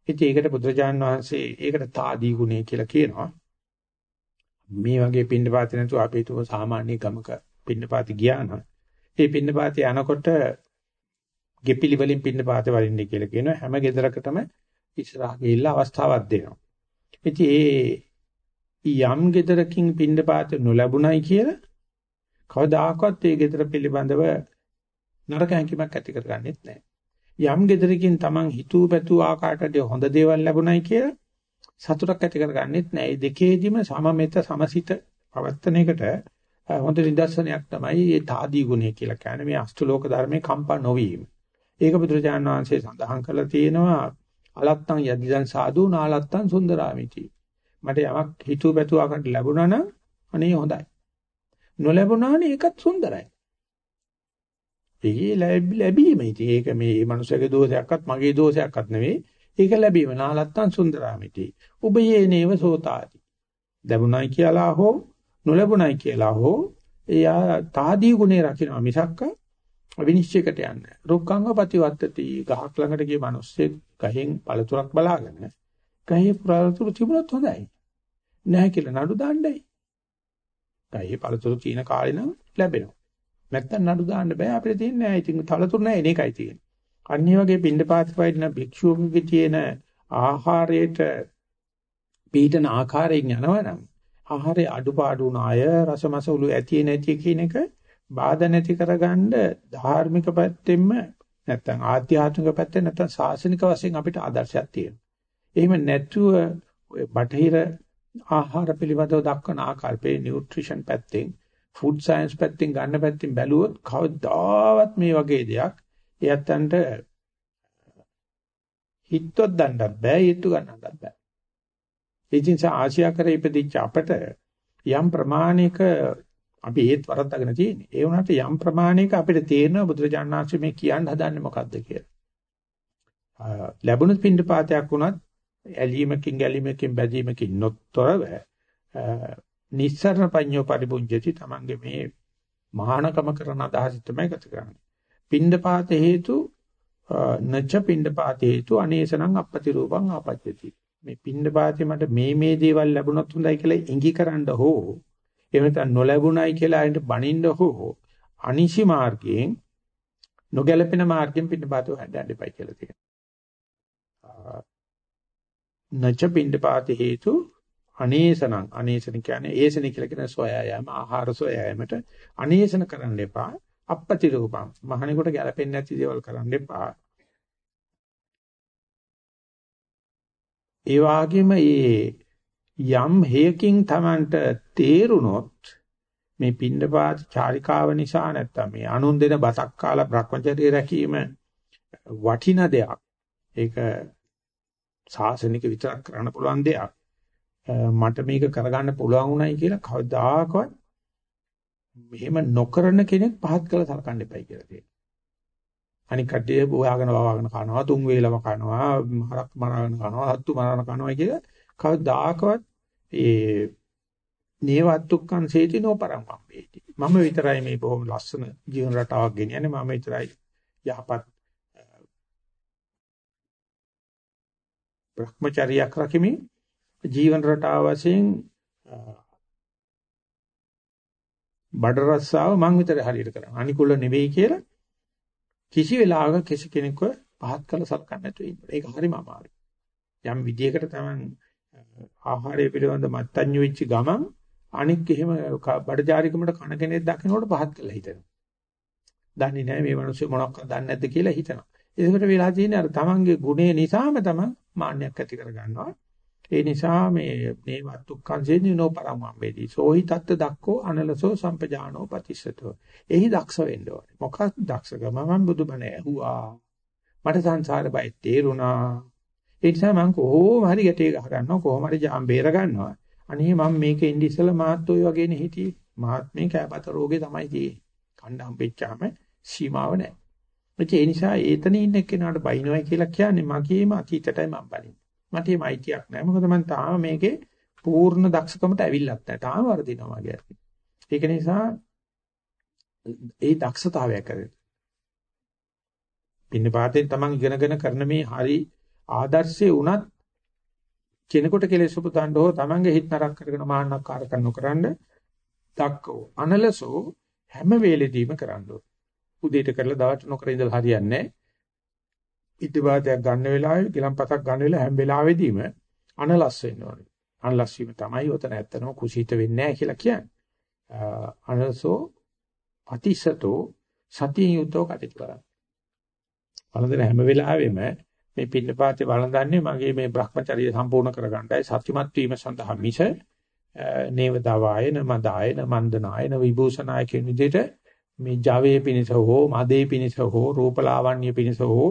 ඉතින් ඒකට බුදුරජාන් වහන්සේ ඒකට තාදී ගුණය කියලා කියනවා. මේ වගේ පින්නපාත නැතුව අපි තුම සාමාන්‍ය ගමක පින්නපාත ගියා නම් ඒ පින්නපාතේ යනකොට ගෙපිලි වලින් පින්නපාතේ වරින්නේ කියලා කියනවා හැම ගෙදරකටම ඉස්සරහ ගිහිල්ලා අවස්ථාවක් දෙනවා. ඉතින් ඒ යම් ගෙදරකින් පින්නපාත නොලැබුණයි කියලා කවදාකවත් ඒ ගෙදර පිළිබඳව නරක හැඟීමක් ඇති කරගන්නෙත් නැහැ. යම් ගෙදරකින් Taman හිතුව පැතුව ආකාරයට හොඳ දේවල් ලැබුණයි කියලා සතුටක් ඇති කරගන්නෙත් නැහැ. මේ දෙකේදීම සමමෙත සමසිත පවත්තන එකට හොඳ නිදර්ශනයක් තමයි මේ තාදී ගුණය කියලා කියන්නේ මේ අෂ්ටලෝක ධර්මයේ කම්පා නොවීම. ඒක බුදුරජාණන් වහන්සේ සඳහන් කරලා තියෙනවා අලත්තං යදිදන් සාදු නාලත්තං සුන්දරාමිති. මට යමක් හිතුව පැතුව ආකාරයට ලැබුණා නම් අනේ හොඳයි. නොලැබුණානේ ඒකත් සුන්දරයි. ඒ ලැබීම ඉතින් ඒක මේ මනුස්සයාගේ දෝෂයක්වත් මගේ දෝෂයක්වත් නෙවෙයි. ඒක ලැබීම නාලත්තන් සුන්දරාමිති. උබයේ නේව සෝතාති. ලැබුණයි කියලා හෝ නොලැබුණයි කියලා හෝ එයා තාදී ගුණේ රකින්න මිසක්ක විනිශ්චයකට යන්නේ. රුක්ඛංග ප්‍රතිවත්තති ගහක් ළඟට ගිය මිනිස්සෙක් ගහෙන් පළතුරක් බලාගෙන ගහේ පුරාතුරු තිබුණොත් හොඳයි. නැහැ කියලා නඩු දාන්නයි. ගහේ පළතුරු තියෙන කාලේ නම් ලැබෙනවා. නැත්තම් නඩු දාන්න බෑ අපිට තියෙන්නේ නැහැ. ඉතින් පළතුරු නැහැ එන එකයි තියෙන්නේ. අනිත් වගේ පින්ඩපාත වයින් භික්ෂුවකගේ තියෙන ආහාරයට පීඩන ආකාරයෙන් යනවනම් ආහාරයේ අඩුපාඩු නාය රසමසවුලු ඇති නැති කියන එක බාධා නැති කරගන්න ධාර්මික පැත්තෙන්ම නැත්තම් ආධ්‍යාත්මික පැත්තෙන් නැත්තම් සාසනික වශයෙන් අපිට ආදර්ශයක් තියෙනවා. එහෙම නැතුව ඔය බටහිර ආහාර පිළිබඳව දක්වන ආකල්පේ නියුට්‍රිෂන් පැත්තෙන් ෆුඩ් සයන්ස් පැත්තෙන් ගන්න පැත්තෙන් බැලුවොත් කවදාවත් මේ වගේ දෙයක් එයත්න්ට හිතවත් දන්නත් බෑ හිතු ගන්නත් බෑ ඒ නිසා ආසියා කරේ ඉපදිච්ච අපට යම් ප්‍රමාණික අපි ඒත් වරද්දාගෙන තියෙන්නේ. ඒ වුණාට යම් ප්‍රමාණයක අපිට තේරෙනවා බුදුරජාණන් වහන්සේ මේ කියන්න හදන්නේ මොකද්ද කියලා. ලැබුණු පින්ඩපාතයක් වුණත් ඇලීමකින් ගැලීමකින් බැඳීමකින් නොතරව නිස්සරණ පඤ්ඤෝ පරිපුඤ්ජති තමන්ගේ මේ මහානකම කරන අදහස තමයි ගත කරන්නේ. පින්ඩපාත හේතු නච පින්ඩපාත හේතු අනේසනං අපපති රූපං ආපජ්ජති. මේ පින්ඩපාතේ මට මේ මේ දේවල් ලැබුණොත් හොඳයි කියලා ඉඟි කරන්න හෝ එහෙම නැත්නම් නොලැබුණයි කියලා අයින්ට බනින්න හෝ අනිසි මාර්ගයෙන් නොගැලපෙන මාර්ගයෙන් පින්ඩපාතව හැදන්න එපයි කියලා තියෙනවා. නච පින්ඩපාත හේතු අනේසනං. අනේසන කියන්නේ ඒසන කියලා කියන සොයා යෑම ආහාර සොයා යෑමට අනේසන කරන්න එපා. අපපති රූපං මහණෙකුට ගැලපෙන්නේ නැති දේවල් කරන්න එපා. ඒ වගේම මේ යම් හේකින් Tamanට තේරුනොත් මේ පින්නපාත චාරිකාව නිසා නැත්තම් මේ අනුන් දෙන බතක් කාලා Brahmacharya රැකීම වටින දෙයක්. ඒක සාසනික විතරක් කරන්න පුළුවන් දෙයක්. මට මේක කරගන්න පුළුවන් උනායි කියලා කවදාකවත් මෙහෙම නොකරන කෙනෙක් පහත් කළ සලකන්න එපයි කියලා තියෙනවා. අනික කඩේ හොයාගෙන වවාගෙන කනවා තුන් වේලම කනවා හරක් මරාගෙන කනවා හත්තු මරාගෙන කනවා කියලා කවදාකවත් ඒ නේවත්තුක්කන් සේති නොපරම්පම් වේටි. මම විතරයි මේ බොහොම ලස්සන ජීවන රටාවක් ගෙනියන්නේ මම විතරයි යහපත් භ්‍රමචර්යයක් රකිමින් ජීවන රටාව වශයෙන් බඩ රස්සාව මං විතර හරියට කරනවා. අනිකුල නෙවෙයි කියලා කිසි වෙලාවක කිසි කෙනෙක්ව පහත් කළ සලකන්නේ නැතුව ඉන්න. ඒක හරිම අමාරුයි. යම් විදියකට තමයි ආහාරය පිළිබඳ මත්ඤ්ඤු වෙච්ච ගමන් අනික් එහෙම බඩජාරිකමට කන කෙනෙක් දකිනකොට පහත් කළා හිතෙනවා. දන්නේ නැහැ මේ මිනිස්සු මොනවක්ද දන්නේ නැද්ද කියලා හිතනවා. ඒකට වෙලා තියෙන්නේ අර තමන්ගේ ගුණේ නිසාම තමයි මාන්නයක් ඇති කරගන්නවා. ඒ නිසා මේ මේ වත්තුක්ඛං සේනිනෝ පරමම් වේදී. සෝහි තත්ත දක්කෝ අනලසෝ සම්පජානෝ පතිස්සතෝ. එහි දක්ෂ වෙන්න ඕනේ. මොකක්ද දක්ෂකම මම බුදුබණ ඇහුවා. මට සංසාර බය තේරුණා. ඒ නිසා මම කොහොම හරි ගැටේ ගහ ගන්නවා කොහොම හරි ජාම් බේර ගන්නවා. අනේ මම මේකේ ඉඳි ඉස්සලා මාත් ඔය වගේනේ හිටියේ. මාත් මේ කෑපත රෝගේ තමයි තියෙන්නේ. කණ්ඩ හම්බෙච්චාම සීමාව නැහැ. ඒ නිසා ඒතන ඉන්න එක්කෙනාට බයිනවයි කියලා කියන්නේ මගේම අතීතයටයි මම බලින්නේ. මට මේ අයිතියක් නැහැ. මොකද මම තාම මේකේ පූර්ණ දක්ෂකමට ඇවිල්ලත් නැහැ. තාම වර්ධිනවා වගේ. ඒක නිසා ඒ දක්ෂතාවය කරේ. පින්නපාතෙන් තමන් ඉගෙනගෙන කරන මේ හරි ආදර්ශේ උනත් කෙනෙකුට කෙලෙස් උපතන්න හෝ තමන්ගේ හිත නරක කරගෙන මාන්නක්කාර කරනකරන්න දක්කෝ අනලසෝ හැම වෙලෙදීම කරන්න ඕන. උදේට කරලා දවල්ට නොකර ඉඳලා හරියන්නේ නැහැ. ඉද්ධිපාතයක් ගන්න වෙලාවේ ගිලම්පතක් ගන්න වෙලාව හැම වෙලාවෙදීම අනලස් වෙන්න ඕනේ. අනලස් වීම තමයි උතන ඇත්තනම කුසීත වෙන්නේ නැහැ කියලා කියන්නේ. අනලසෝ අතිසතෝ සතිය යුතෝ කටයුතු කරා. වළඳන හැම වෙලාවෙම මේ පින්නපාතේ වළඳන්නේ මගේ මේ Brahmacharya සම්පූර්ණ කරගන්නයි සත්‍යමත් වීම සඳහා මිස නේවදාවායන මදායන මන්දනායන විභූෂනාය කියන විදිහට මේ ජවයේ පිනිස හෝ මදේ පිනිස හෝ රූපලාවන්‍ය පිනිස හෝ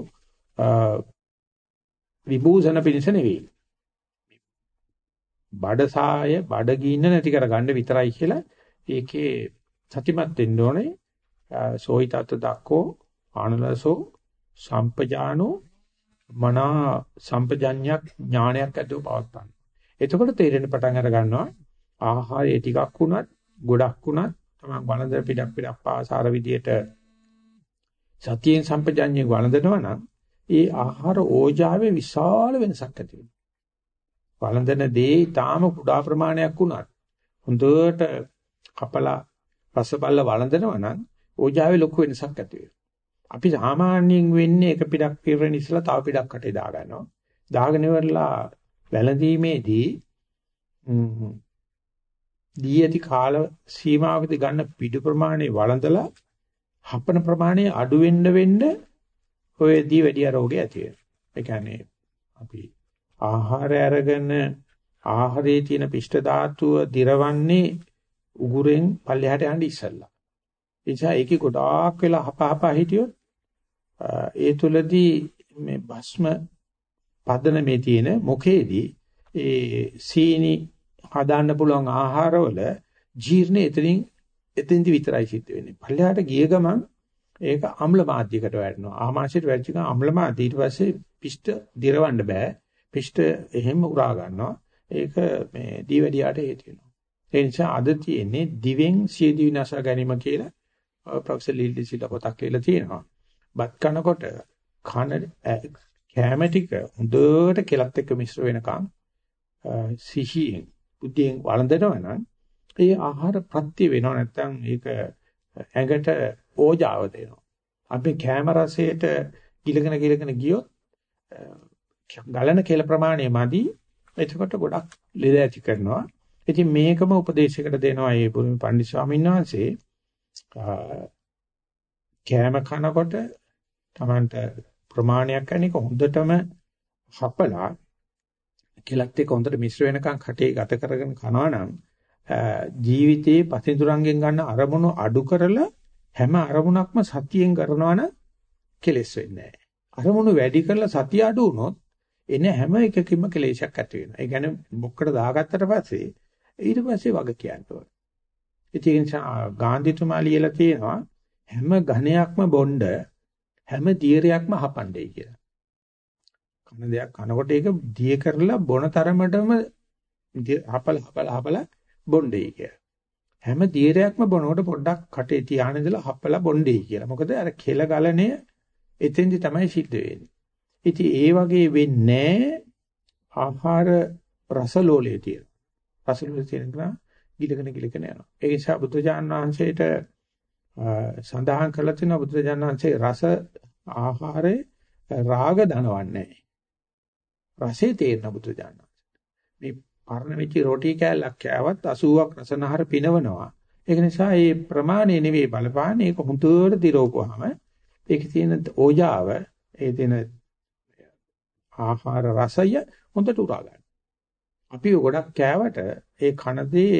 විභූෂණ පිණිස නෙවෙයි. බඩසාය බඩගින්න නැති කරගන්න විතරයි කියලා ඒකේ සතිමත් වෙන්න ඕනේ. සෝහිතත් දක්කෝ ආනලසෝ සම්පජානෝ මනා සම්පජඤ්ඤයක් ඥානයක් ඇතුව පවත්තන්න. එතකොට තේරෙන පටන් අර ගන්නවා ආහාරය ටිකක් වුණත් ගොඩක් වුණත් තමයි වළඳ පිටක් පිටක් පාසාර විදියට සතියෙන් සම්පජඤ්ඤය වළඳනවා නම් ඒ ආහාර ඕජාවේ විශාල වෙනසක් ඇති වෙනවා. වළඳන දේ ඊටාම කුඩා ප්‍රමාණයක් වුණත් හොඳට කපලා රසබල්ල වළඳනවා නම් ඕජාවේ ලොකු වෙනසක් ඇති වෙනවා. අපි සාමාන්‍යයෙන් වෙන්නේ එක පිටක් පිරෙන ඉස්සලා තව පිටක් කටේ දා ගන්නවා. දාගෙන ඉවරලා වැළඳීමේදී දී ඇති කාල සීමාවකදී ගන්න පිටු ප්‍රමාණය වළඳලා හපන ප්‍රමාණය අඩු වෙන්න වෙන්න ඔය දී වැඩි රෝගේ ඇති වෙනවා. ඒ කියන්නේ අපි ආහාර අරගෙන ආහාරයේ තියෙන පිෂ්ඨ ධාතුව දිරවන්නේ උගුරෙන් පල්ලෙහාට යන්න ඉස්සෙල්ලා. ඒ නිසා ඒකේ ගොඩාක් වෙලා හපහපා හිටියොත් ඒ තුලදී මේ භස්ම පදන මේ තියෙන මොකේදී ඒ සීනි හදාන්න පුළුවන් ආහාරවල ජීර්ණය එතනින් එතෙන්දි විතරයි සිද්ධ වෙන්නේ. පල්ලෙහාට ගිය ගමන් ඒක අම්ල මාධ්‍යයකට වැටෙනවා. ආමාශයට වැටිච්ච ගමන් අම්ල මාධ්‍ය ඊට පස්සේ පිෂ්ඨ දිරවන්න බෑ. පිෂ්ඨ එහෙම උරා ගන්නවා. ඒක මේ දීවැඩියාට හේතු වෙනවා. ඒ නිසා අද තියෙන්නේ දිවෙන් සියදිවි නසා ගැනීම කියලා ප්‍රොෆෙසර් ලීල්ඩි සිල්ලා පොතක් කියලා තියෙනවා. බත් කනකොට කන කැම ටික හොඳට කෙලත් එක්ක මිශ්‍ර වෙනකන් සිහියෙන් බුද්ධියෙන් වළඳනවා නම් ඒ ආහාර ප්‍රත්‍ය වෙනව නැත්නම් ඒක ඇඟට ඕජාව දෙනවා. අපි කැම රසයට ගිලගෙන ගිලගෙන ගියොත් ගලන කෙල ප්‍රමාණය මදි. එතකොට ගොඩක් ලෙඩ ඇති කරනවා. ඉතින් මේකම උපදේශයකට දෙනවා මේ බුදුම පණ්ඩිත ස්වාමීන් වහන්සේ. කෑම කනකොට Tamanට ප්‍රමාණයක් අනික හොඳටම හපලා කෙලත් එක්ක හොඳට මිශ්‍ර වෙනකන් කටේ ගත කරගෙන කනවා නම් ජීවිතයේ පතිඳුරංගෙන් ගන්න අරමුණු අඩු කරලා හැම අරමුණක්ම සතියෙන් කරනවා නම් කෙලස් වෙන්නේ නැහැ. අරමුණු වැඩි කරලා සතිය අඩු වුණොත් එන හැම එකකින්ම කෙලෙසක් ඇති වෙනවා. ඒ කියන්නේ බොක්කට දාගත්තට පස්සේ ඊට පස්සේ වග කියන්න ඕන. ඒ නිසා ගාන්ධිතුමා ලියලා තියෙනවා හැම ඝණයක්ම බොණ්ඩ හැම දියරයක්ම හපණ්ඩේ කියලා. කන දෙයක් කනකොට ඒක දිය කරලා බොන තරමටම හපල හපල හපල බොණ්ඩේ කියලා. හැම දියරයක්ම බොනකොට පොඩ්ඩක් කටේ තියාගෙන ඉඳලා හපලා බොණ්ඩේ කියලා. මොකද අර කෙල ගලණය එතෙන්දි තමයි සිද්ධ වෙන්නේ. ඉතින් ඒ වගේ වෙන්නේ ආහාර රසලෝලයේ තියෙන. රසලෝලයේ තියෙනවා ගිලගෙන ගිලගෙන යනවා. ඒ නිසා බුදුජානන වහන්සේට සඳහන් කරලා තියෙනවා බුදුජානන වහන්සේ රස ආහාරේ රාග දනවන්නේ රසේ තේරෙන බුදුජානන මේ පරණ වෙච්ච රොටි කෑල්ලක් කෑවත් 80ක් රසනහර පිනවනවා. ඒක නිසා මේ ප්‍රමාණය නෙවෙයි බලපාන්නේ ඒක හුදුවට දිරෝපුවාම ඒකේ තියෙන ඕජාව ඒ තියෙන ආහාර රසය හොඳට උරා ගන්න. අපි ගොඩක් කෑවට ඒ කනදී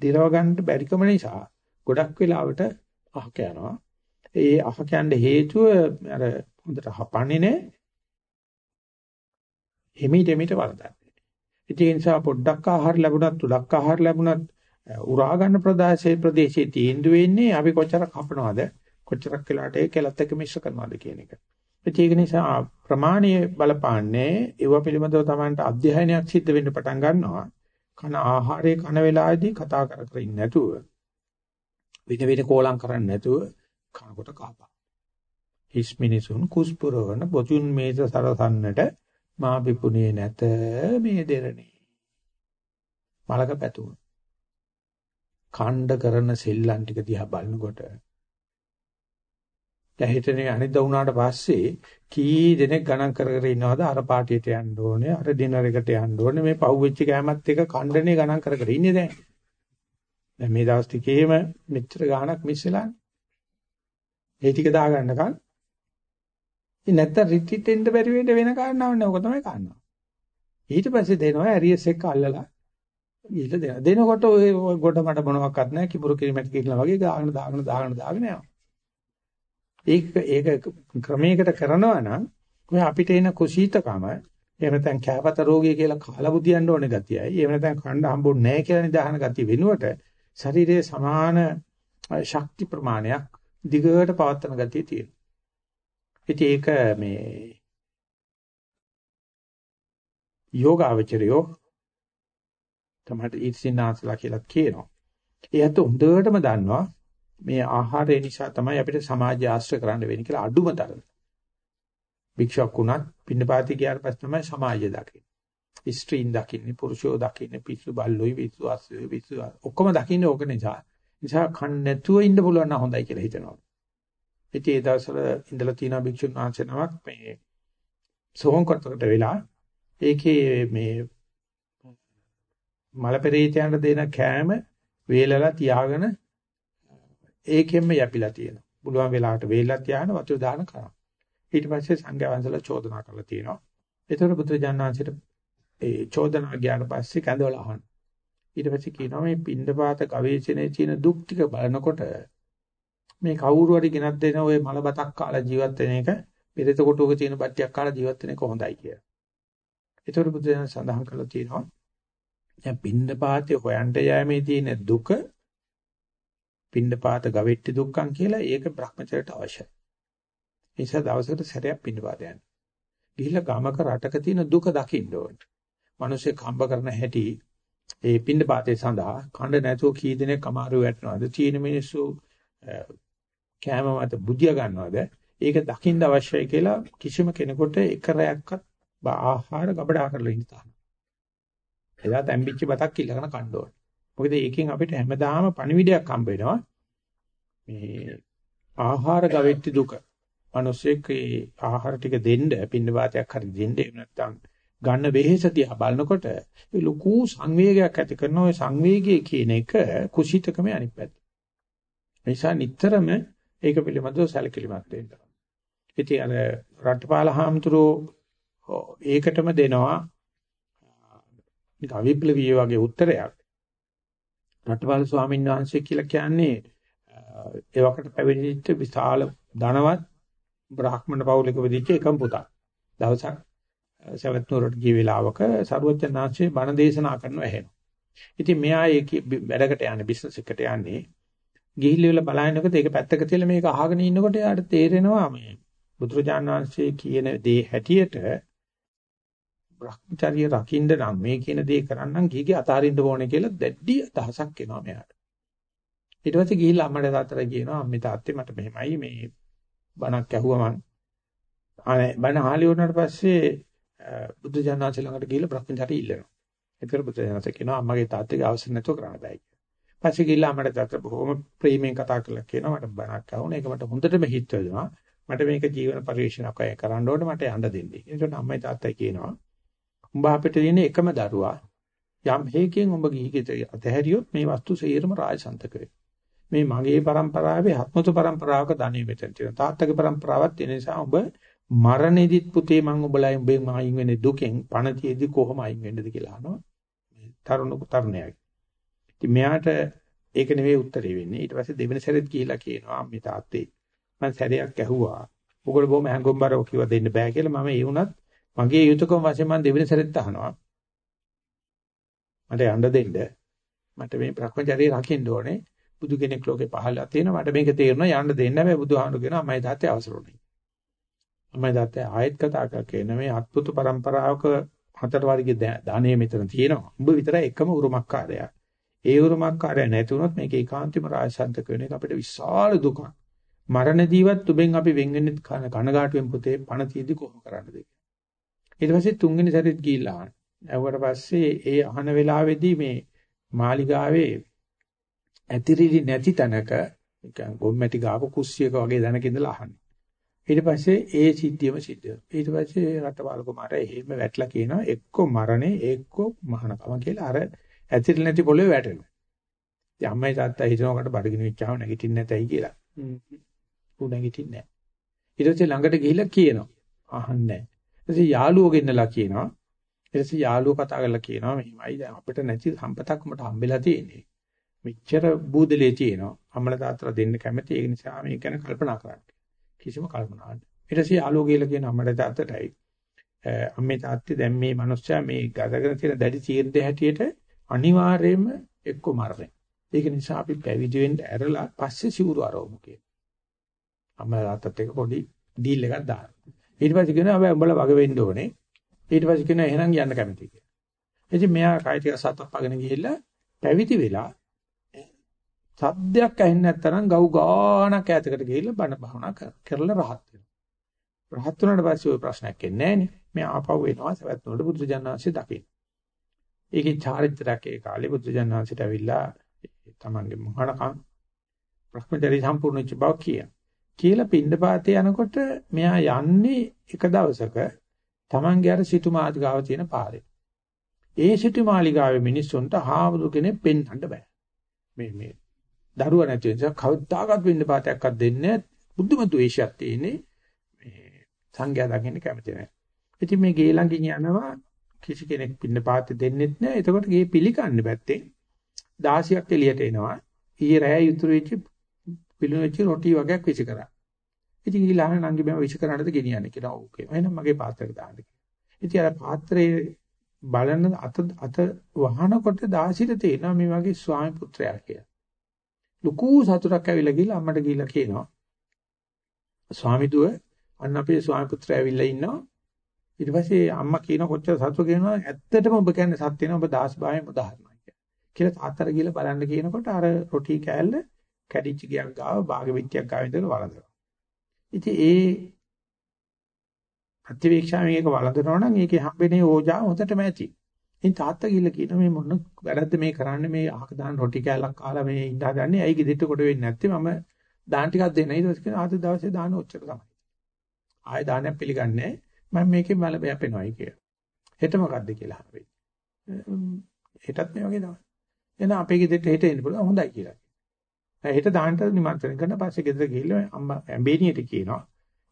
දිරව ගන්න බැරිකම නිසා ගොඩක් වෙලාවට අහක යනවා. ඒ අහක යන්න හේතුව අර හොඳට හපන්නේ නැහැ. හිමීට හිමීට වරදන්නේ. ඒ නිසා පොඩ්ඩක් ආහාර ලැබුණත් තුඩක් ආහාර ලැබුණත් උරා ගන්න ප්‍රදේශයේ ප්‍රදේශයේ තීන්දුව වෙන්නේ අපි කොච්චරක් හපනවද කොච්චරක් වෙලාට ඒ කෙලත් එක්ක මිශ්‍ර කරනවද කියන එක. ඒක නිසා ප්‍රමාණීය බලපාන්නේ ඒව පිළිබඳව Tamanට අධ්‍යයනයක් සිද්ධ වෙන්න පටන් ගන්නවා. කන ආහාරයේ කන වෙලාවේදී කතා කර කර ඉන්නේ නැතුව වින වින කෝලම් කරන්නේ නැතුව කනකොට කහපා. හිස් මිනිසුන් කුස්පුරවන බොතුන් මේස සරසන්නට මා බිපුනේ නැත මේ දෙරණේ. මලක පැතුම. ඛණ්ඩ කරන සෙල්ලම් ටික දිහා බලනකොට දැන් හිතන්නේ අනිද්දා වුණාට පස්සේ කී දෙනෙක් ගණන් කර කර ඉන්නවද අර පාටියට යන්න ඕනේ අර ඩිනර් එකට යන්න ඕනේ මේ පහුවෙච්ච කෑමත් එක කණ්ඩනේ ගණන් කර කර ඉන්නේ දැන් දැන් මේ දවස් ටිකේම මෙච්චර ගාණක් මිස් වෙලානේ ඒ ටික දාගන්නකම් ඉතින් නැත්තම් රිට්‍රීට් එන්න බැරි වෙන්න වෙන කාරණාවක් නෑ. ඔක තමයි කාරණාව. ඊට පස්සේ දෙනවා ඇරියස් එක අල්ලලා. ගිහලා දෙනවා. දෙනකොට ඔය ගොඩ මඩ මොනවත් නැහැ කිඹුරු කිරිමැටි කියලා වගේ ගාගෙන දාගෙන දාගෙන දාගෙන යනවා. ඒක ඒක ක්‍රමයකට කරනවා නම් ඔය අපිට එන කුසීතකම එහෙම නැත්නම් කැපත රෝගය කියලා කාලා බුදියන්න ඕනේ ගතියයි. එහෙම නැත්නම් කණ්ඩ හම්බුනේ නැහැ කියලා නිදාහන ගතිය වෙනුවට ශරීරයේ සමාන ශක්ති ප්‍රමාණයක් දිගට පවත්වන ගතිය තියෙනවා. ඉතින් ඒක මේ යෝගාවචරයෝ තමයි ඉතිසිනාසලා කියලා කියනවා. ඒත් හොඳටම දන්නවා මේ ආහාරය නිසා තමයි අපිට සමාජය ආශ්‍රය කරන්න වෙන්නේ කියලා අඩුම තරම. භික්ෂුවක් වුණත් පින්නපාති ගියාට පස්සේ තමයි සමාජය දකින්නේ. ස්ත්‍රීන් දකින්නේ, පුරුෂයෝ දකින්නේ, පිස්සු බල්ලෝයි, පිස්සු අස්සෝයි, පිස්සු ඔක්කොම දකින්නේ ඕක නිසා. නිසා කන් නැතුව ඉන්න පුළුවන් නම් හොඳයි කියලා හිතනවා. ඉතින් ඒ දවස්වල ඉඳලා තියෙන භික්ෂුන් වහන්සේ නමක් මේ සෝන් කරතකට වෙලා ඒකේ මේ මල පෙරේතයන්ට දෙන කෑම වේලලා තියාගෙන ඒකෙන්ම යැපිලා තියෙනවා. පුළුවන් වෙලාවට වේලක් තියාගෙන වතුර දාන කරා. ඊට පස්සේ සංඝයා වහන්සේලා චෝදනා කරලා තියෙනවා. ඒතර බුදුරජාණන් වහන්සේට ඒ චෝදනා ගියාට පස්සේ කැඳවල අහන. ඊට පස්සේ කියනවා මේ පින්ඩපාත ගවේෂණයේ තියෙන දුක් ටික බලනකොට මේ කවුරු හරි ගෙනත් දෙන ওই මල බතක් කාලා ජීවත් වෙන එක පෙරේත කොටුවක තියෙන බට්ටියක් කාලා ජීවත් වෙන එක හොඳයි කියලා. ඒතර බුදුන් සඳහන් කළා තියෙනවා දැන් පින්දපාතේ හොයන්ට යෑමේ තියෙන දුක පින්දපාත ගවෙට්ටි දුක්ඛම් කියලා ඒක Brahmacharයට අවශ්‍යයි. ඒ නිසා දවසකට සැරයක් පින්දපාත යන්න. ගිහිල්ලා ගමක රටක තියෙන දුක දකින්න ඕන. මිනිස්සේ කම්බ කරන හැටි ඒ පින්දපාතේ සඳහා කණ්ඩ නැතුව කී දෙනෙක් අමාරු වැටෙනවද? චීන මිනිස්සු කෑම මත බුදියා ගන්නවද? ඒක දකින්න අවශ්‍යයි කියලා කිසිම කෙනෙකුට එක රැයක්වත් ආහාර ගබඩා කරලා ඉන්න තාම. එදා තැම්බිච්ච බතක් ඉල්ලගෙන කන්න ඕන. මොකද ඒකෙන් අපිට හැමදාම පණිවිඩයක් හම්බ වෙනවා. මේ ආහාර ගවෙට්ටි දුක. මිනිස්සෙක් ඒ ආහාර ටික දෙන්න පින්න වාතයක් හරි දෙන්න එහෙම නැත්නම් ගන්න වෙහෙස දිහා බලනකොට ඒ ලොකු සංවේගයක් ඇති කරන ওই සංවේගය කියන එක කුසිතකමේ අනිත් පැත්ත. නිසා නිතරම ඒක පිළිබඳව සැලකිලිමත් වෙන්න. ඉතින් අර රටපාල හාමුදුරුවෝ ඒකටම දෙනවා නිකන් විප්ලවීය වගේ උත්තරයක්. රටපාල ස්වාමීන් වහන්සේ කියලා කියන්නේ ඒ වකට පැවිදිච්ච විශාල ධනවත් බ්‍රාහ්මණ පවුලක වෙදිච්ච එකම පුතා. දවසක් සවැත් නුවරට ගිය වෙලාවක සරුවචනාංශේ බණ දේශනා කරනවා ඇහෙනවා. ඉතින් මෙයා ඒ වැඩකට යන්නේ බිස්නස් එකට යන්නේ. ගිහිල්ලා බලනකොට ඒක පැත්තක තියලා මේක අහගෙන ඉන්නකොට එයාට තේරෙනවා මේ බුදුරජාණන් වහන්සේ කියන දේ හැටියට Brahmacharya රකින්න නම් මේ කියන දේ කරන්නම් ගිහිගේ අතාරින්න ඕනේ කියලා දැඩි අදහසක් එනවා මෙයාට. ඊට පස්සේ ගිහිල්ලා අම්මට තාත්තට කියනවා අම්මේ තාත්තේ මට මෙහෙමයි මේ බණක් ඇහුවා මං. අනේ බණ ආලි වුණාට පස්සේ බුදු ජානනාච ළඟට ගිහිල්ලා Brahmacharya ඉල්ලනවා. ඒතර බුදු ජානනාච කියනවා අම්මගේ තාත්තගේ අවසර නැතුව කරන්න බෑ කියලා. පස්සේ ගිහිල්ලා මට දත බොහොම ප්‍රේමයෙන් කතා කරලා කියනවා මට බණක් ආවුණා. ඒක මට හොඳටම හිත වෙනවා. මට මේක ජීවන පරිශ්‍රණයක් අය කරන්න ඕනේ මට යන්න දෙන්නේ. එතකොට අම්මයි තාත්තයි කියනවා උඹ අපිට දෙන එකම දරුවා යම් හේකින් උඹ ගිහිගෙත අතහැරියොත් මේ වස්තු සේරම රාජසන්තක මේ මගේ પરම්පරාවේ ආත්මතු પરම්පරාවක ධනෙ මෙතන තියෙනවා. තාත්තගේ પરම්පරාවත් ඒ නිසා උඹ මරණෙදිත් පුතේ මං ඔබලයි උඹෙන් මායින් වෙන්නේ දුකෙන් පණතියෙදි කොහොම අයින් වෙන්නද කියලා අහනවා. මේ තරුණ තරුණයාගේ ඉතින් මෙයාට ඒක නෙවෙයි උත්තරේ වෙන්නේ. ඊට පස්සේ දෙවෙනි සැරේත් ගිහිලා කියනවා මේ තාත්තේ මම සැරයක් ඇහුවා. ඔයගොල්ලෝ බොහොම හැංගොම්බරව කිව්වා දෙන්න බෑ කියලා මම ඒ වුණත් මගේ යුතුයකම වශයෙන් මම දෙවෙනි සැරේත් අහනවා. මට යන්න දෙන්න. මට මේ Brahmacharya රකින්න ඕනේ. බුදු කෙනෙක් ලෝකේ පහළලා තියෙනවා. මට මේක තේරෙනවා යන්න දෙන්න හැබැයි බුදුහාමුදුරු කියනවා අම්මයි තාත්තේ අවසරුනේ. අම්මයි තාත්තේ ආයෙත් කතා කරගෙන මේ අත්පුතු પરම්පරාවක හතර වර්ගයේ දානේ මෙතන තියෙනවා. උඹ විතරයි එකම උරුමකාරයා. ඒ උරුමකාරයා නැති වුණොත් මේක ඒකාන්තම රාජසන්තක වෙන එක අපිට විශාල දුකක්. මරණ දීවත් උඹෙන් අපි වෙන් වෙන්නේ කනගාටුවෙන් පුතේ පණ තියදී කොහොම කරන්නද ඊට පස්සේ තුන්වෙනි සැරේත් ගිහිල්ලා අහන. ඇහුවට පස්සේ ඒ අහන වෙලාවේදී මේ මාලිගාවේ ඇතිරිලි නැති තැනක නිකන් ගොම්මැටි ගාපු කුස්සියක වගේ දැනක ඉඳලා අහන්නේ. ඊට පස්සේ ඒ සිද්ධියම සිද්ධ වෙනවා. ඊට පස්සේ රටපාල කුමාරයා එහෙම වැටලා කියනවා එක්ක මරණේ එක්ක මහානකම කියලා අර ඇතිරිලි නැති පොළවේ වැටෙනවා. ඉතින් අම්මයි තාත්තා හිතනකොට බඩගිනි වෙච්චාම නැගිටින්නේ නැතයි කියලා. ඌ නැගිටින්නේ නැහැ. ඊට පස්සේ ළඟට ගිහිල්ලා කියනවා. අහන්නේ නැහැ. ඊටසේ යාළුවෝ ගෙන්නලා කියනවා. ඊටසේ යාළුවෝ කතා කරලා කියනවා මෙහිමයි දැන් අපිට නැති සම්පතක් උඹට හම්බෙලා තියෙන්නේ. මෙච්චර බූදලේ තියෙනවා. අම්මලා තාත්තලා දෙන්න කැමති ඒ නිසා මේක ගැන කල්පනා කරන්න. කිසිම කල්පනාවක්. ඊටසේ යාළුවෝ කියලා කියන අම්මලා තාත්තටයි අම්මේ තාත්තේ දැන් මේ මිනිස්සයා මේ ගතගෙන තියෙන දැඩි තීරණ හැටියට අනිවාර්යයෙන්ම එක්ක මරණය. ඒක නිසා අපි පැවිදි වෙන්න ඇරලා පස්සේ සිවුරු අරවමු කියලා. අම්මලා තාත්තත් එක්ක පොඩි ඩීල් එකක් දානවා. ඊට පස්සේ කියනවා හැබැයි උඹලා වග වෙන්න ඕනේ. ඊට පස්සේ කියනවා එහෙනම් යන්න කැමතියි කියලා. ඉතින් මෙයා කයි ටික සතප්පගෙන ගිහිල්ලා පැවිදි වෙලා සද්දයක් ඇහෙන්නේ නැත්නම් ගව් ගානක් ඈතකට ගිහිල්ලා බණ භාවනා කරලා රහත් වෙනවා. රහත් වුණාට පස්සේ ওই ප්‍රශ්නයක් එන්නේ නැහනේ. මේ ආපහු එනවා සවැත් වලට බුදුජානනාංශය දකින්න. ඒකේ චාරිත්‍රාක් ඒ කාලේ බුදුජානනාංශයට ඇවිල්ලා තමන්ගේ මහානකම් භ්‍රමචරි සම්පූර්ණච්ච බව කියන. කියලා පින්ඩපාතේ යනකොට මෙයා යන්නේ එක දවසක Tamange අර සිටු මාලිගාව තියෙන පාරේ. ඒ සිටු මාලිගාවේ මිනිස්සුන්ට හාමුදුර කෙනෙක් පෙන්වන්න බෑ. මේ මේ දරුවා නැති නිසා කවදාකවත් පින්ඩපාතයක්වත් දෙන්නේ බුද්ධම ද්වේෂයක් තියෙන්නේ මේ සංඝයා දකින්න කැමති නැහැ. ඉතින් මේ ගේ ළඟින් යනවා කිසි කෙනෙක් පින්ඩපාතේ දෙන්නෙත් නැහැ. එතකොට ගේ පිළිකන්නේ පැත්තේ 16ක් එළියට එනවා. ඊයේ රැය යුතුය වෙච්ච පිළිණු වෙච්ච රොටි වගේක් විසි කරා. ඉතින් ඊළඟ නංගි මම විසි කරන්නද ගෙනියන්නේ කියලා. ඔව් කියනවා. එහෙනම් මගේ පාත්‍රයට දාන්න කියලා. ඉතින් අර පාත්‍රයේ බලන අත අත වහනකොට දාසිට තේනවා මේ වගේ ස්වාමි පුත්‍රයා කියලා. ලুকু සතුටක් ඇවිල්ලා ගිහලා අම්මට ගිහලා කියනවා. ස්වාමිදුව අන්න අපේ ස්වාමි පුත්‍රයා ඇවිල්ලා ඉන්නවා. ඊට පස්සේ අම්මා කියන කොච්චර සතුට කියනවා ඇත්තටම ඔබ කියන්නේ සත්‍ය නේ ඔබ දාස් භාවයෙන් උදාහරණයි කියලා. කියලා තාත්තට ගිහලා බලන්න කියනකොට අර රොටි කෑල්ල කැඩිච්ච ගියක් ගාව භාග විත්‍යක් ගාව ඉඳලා වළඳනවා. ඉතින් ඒ ප්‍රතිවීක්ෂාවෙන් ඒක වළඳනවා නම් ඒකේ හම්බෙන්නේ ඕජා හොතටම ඇති. ඉතින් තාත්තා ගිහලා කියනවා මේ මොන වැරද්ද මේ කරන්නේ මේ අහක දාන රොටි කෑල්ලක් කාලා මේ ඉඳ හදන්නේ ඇයි ගෙදෙට්ට කොට වෙන්නේ නැත්තේ මම දාන ටිකක් දෙන්න ඊට පස්සේ ආද දවසේ දාන ඔච්චර තමයි. ආයෙ දානයක් පිළිගන්නේ මම මේකේ මල බයපෙනවයි කියලා. හෙට මොකද්ද කියලා අහුවේ. හෙටත් මේ වගේ තමයි. එහෙනම් අපේ ගෙදරට හෙට එන්න පුළුවන් හොඳයි කියලා. හෙට දාන්නට නිමන්ත්‍රණය කරන පස්සේ ගෙදර ගිහිල්ලා අම්මා ඇඹේනියට කියනවා.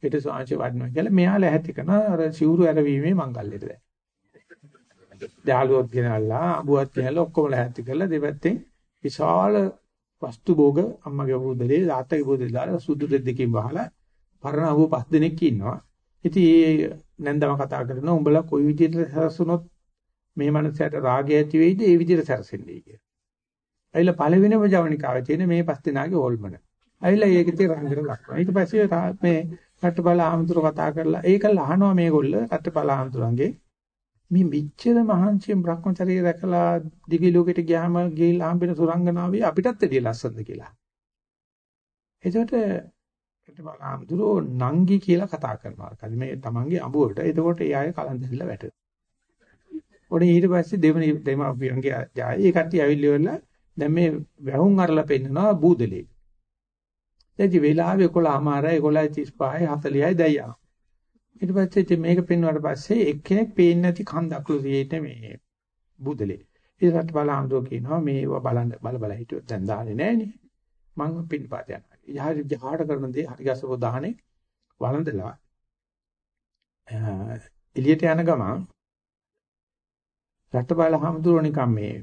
හෙට සාංශ වඩනවා කියලා මෙයාලා ඇහැති කරන අර සිවුරු ඇරවීමේ මංගල්‍යයට දැන්. දාලුවත් ගෙනල්ලා අඹුවත් ගෙනල්ලා ඔක්කොම ලැහැත්ති කරලා දෙපැත්තෙන් විශාල වස්තු භෝග අම්මගේ බුදලේ තාත්තගේ බුදලේ දාලා සුදු දෙද්දකින් වහලා පරණ අඹුව පස් දෙනෙක් ඉන්නවා. ඉතින් ඒ නැන්දම කතා කරනවා උඹලා කොයි විදිහට සැරසුනොත් මේ මනසට රාගය ඇති වෙයිද ඒ විදිහට සැරසෙන්නේ කියලා. ඇයිලා පළවෙනිම ජවනිකාවේ තියෙන මේ පස් දෙනාගේ ඕල්මන. ඇයිලා ඒකේ තියෙන රංගන ලක්ෂණ. ඊට පස්සේ මේ රට්ටබල ආමතුරු කතා කරලා ඒක ලහනවා මේගොල්ල රට්ටබල ආමතුරුන්ගේ මේ මෙච්චර මහන්සියෙන් Brahmacharya රැකලා දිවි ලෝකෙට ගියාම ගිහිල්ලා හම්බෙන සුරංගනාවේ අපිටත් වැඩිය ලස්සනද කියලා. එතකොට ආම්දුරෝ නංගි කියලා කතා කරනවා. කල් මේ තමන්ගේ අඹුවට. එතකොට ඒ අය කලන්දෙල්ල වැටෙනවා. ඔනේ ඊට පස්සේ දෙවෙනි දෙමාපියන්ගේ ජාය ඒ කට්ටිය ඇවිල්ලා දැන් මේ වැහුම් අරලා පෙන්නනවා බූදලේ. එදි වෙලාවේ 11මාරයි 11:35යි 40යි දැයියා. ඊට පස්සේ ඉතින් මේක පෙන්වුවාට පස්සේ එක්කෙනෙක් පේන්නේ නැති කන්දක්ලු තියෙන්නේ මේ බුදලේ. ඊට බලහඳුව කියනවා මේව බලන්න බල බල හිටියොත් දැන් දාන්නේ නැහනේ. මං පින්පාත යනවා. යහරි ජහාට කරන දේ හරි ගසපෝ දාහනේ වළඳලා එළියට යන ගමන් රටබල හමුදුර නිකම් මේ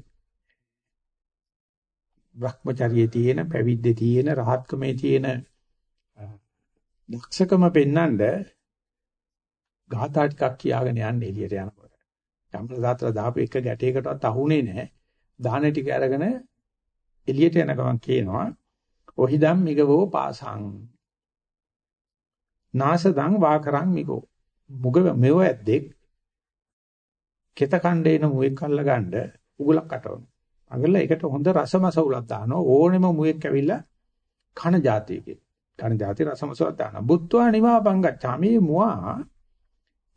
භ්‍රමචර්යයේ තියෙන පැවිද්දේ තියෙන රහත්කමේ තියෙන දක්ෂකම පෙන්නඳ ගාථා ටිකක් කියාගෙන යන්නේ එළියට යනකොට. යම්ල දාතර දාපු එක ගැටයකටවත් අහුනේ නැහැ. දාන ටික අරගෙන එළියට යන ගමන් කියනවා ඔහිදම් මිගවෝ පාසං. නාසදං වාකරං මිගෝ. මුග මෙව ඇද්දෙක් කෙත කණ්ඩේන මුවෙක් අල්ල ගන්න උගලක් අටවන. අගල ඒකට හොඳ රසමස උලක් දානවා ඕනෙම මුවෙක් ඇවිල්ලා කන જાතියකේ. කන જાතිය රසමසක් දානවා. බුත්වා නිවාපං ගච්ඡා මේ මුවා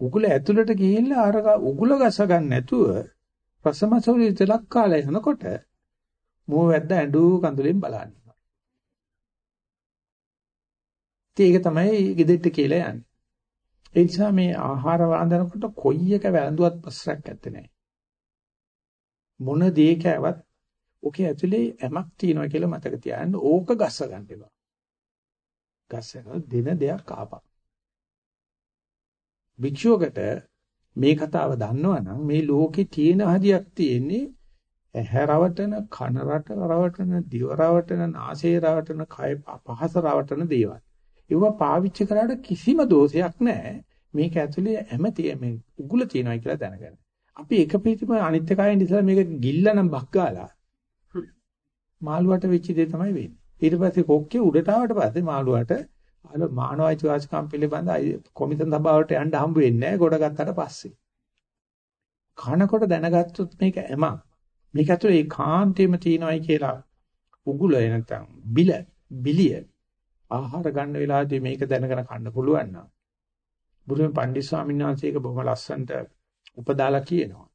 උගුල ඇතුළට ගිහිල්ලා අර උගුල ගස ගන්න නැතුව රසමසවලි තලක් කාලා යනකොට මෝ වැද්ද ඇඬු කඳුලෙන් බලන්නේ. ඒක තමයි ගෙදෙට්ට කියලා යන්නේ. ඒ නිසා මේ ආහාර වළඳනකොට කොයි එක වැළඳුවත් ප්‍රශ්නයක් නැත්තේ නෑ. මොන දේ කෑවත් ඔකේ ඇතුලේ ඇමක් තියෙනවා කියලා මතක තියාගන්න ඕක ගස්ස ගන්න එපා. ගස්සන දෙන දෙයක් ආපක්. භික්ෂුවකට මේ කතාව දන්නවනම් මේ ලෝකේ තියෙන හදියක් තියෙන්නේ ඇහැ රවටන, කන රට රවටන, දිව රවටන, නාසය රවටන, කය පහස රවටන දේවල්. ඒව පාවිච්චි කරාට කිසිම දෝෂයක් නැහැ. මේක ඇතුලේ හැම මේ උගුල තියෙනවා කියලා දැනගන්න. අපි එක පිටිම අනිත් එකයින් ඉස්සලා මේක ගිල්ලනම් බක්ගාලා මාළුවට වෙච්ච දේ තමයි වෙන්නේ. ඊට පස්සේ කොක්කේ උඩට ආවට පස්සේ මාළුවට අර මානවයිති වාසිකම් පිළිබඳ කොමිසම් සභාවට යන්න හම්බ වෙන්නේ නැහැ ගොඩ ගත්තට පස්සේ. කනකොට දැනගත්තොත් මේක එම මේක ඇතුලේ ඒකාන්තයෙන්ම තියෙනවයි කියලා උගුල නැත්නම් බිල බිලිය ආහාර ගන්න වෙලාවදී මේක දැනගෙන කන්න පුළුවන් නම් බුදුන් පණ්ඩිත ස්වාමීන් වහන්සේ ඒක බොහොම ලස්සනට උපදාලා කියනවා.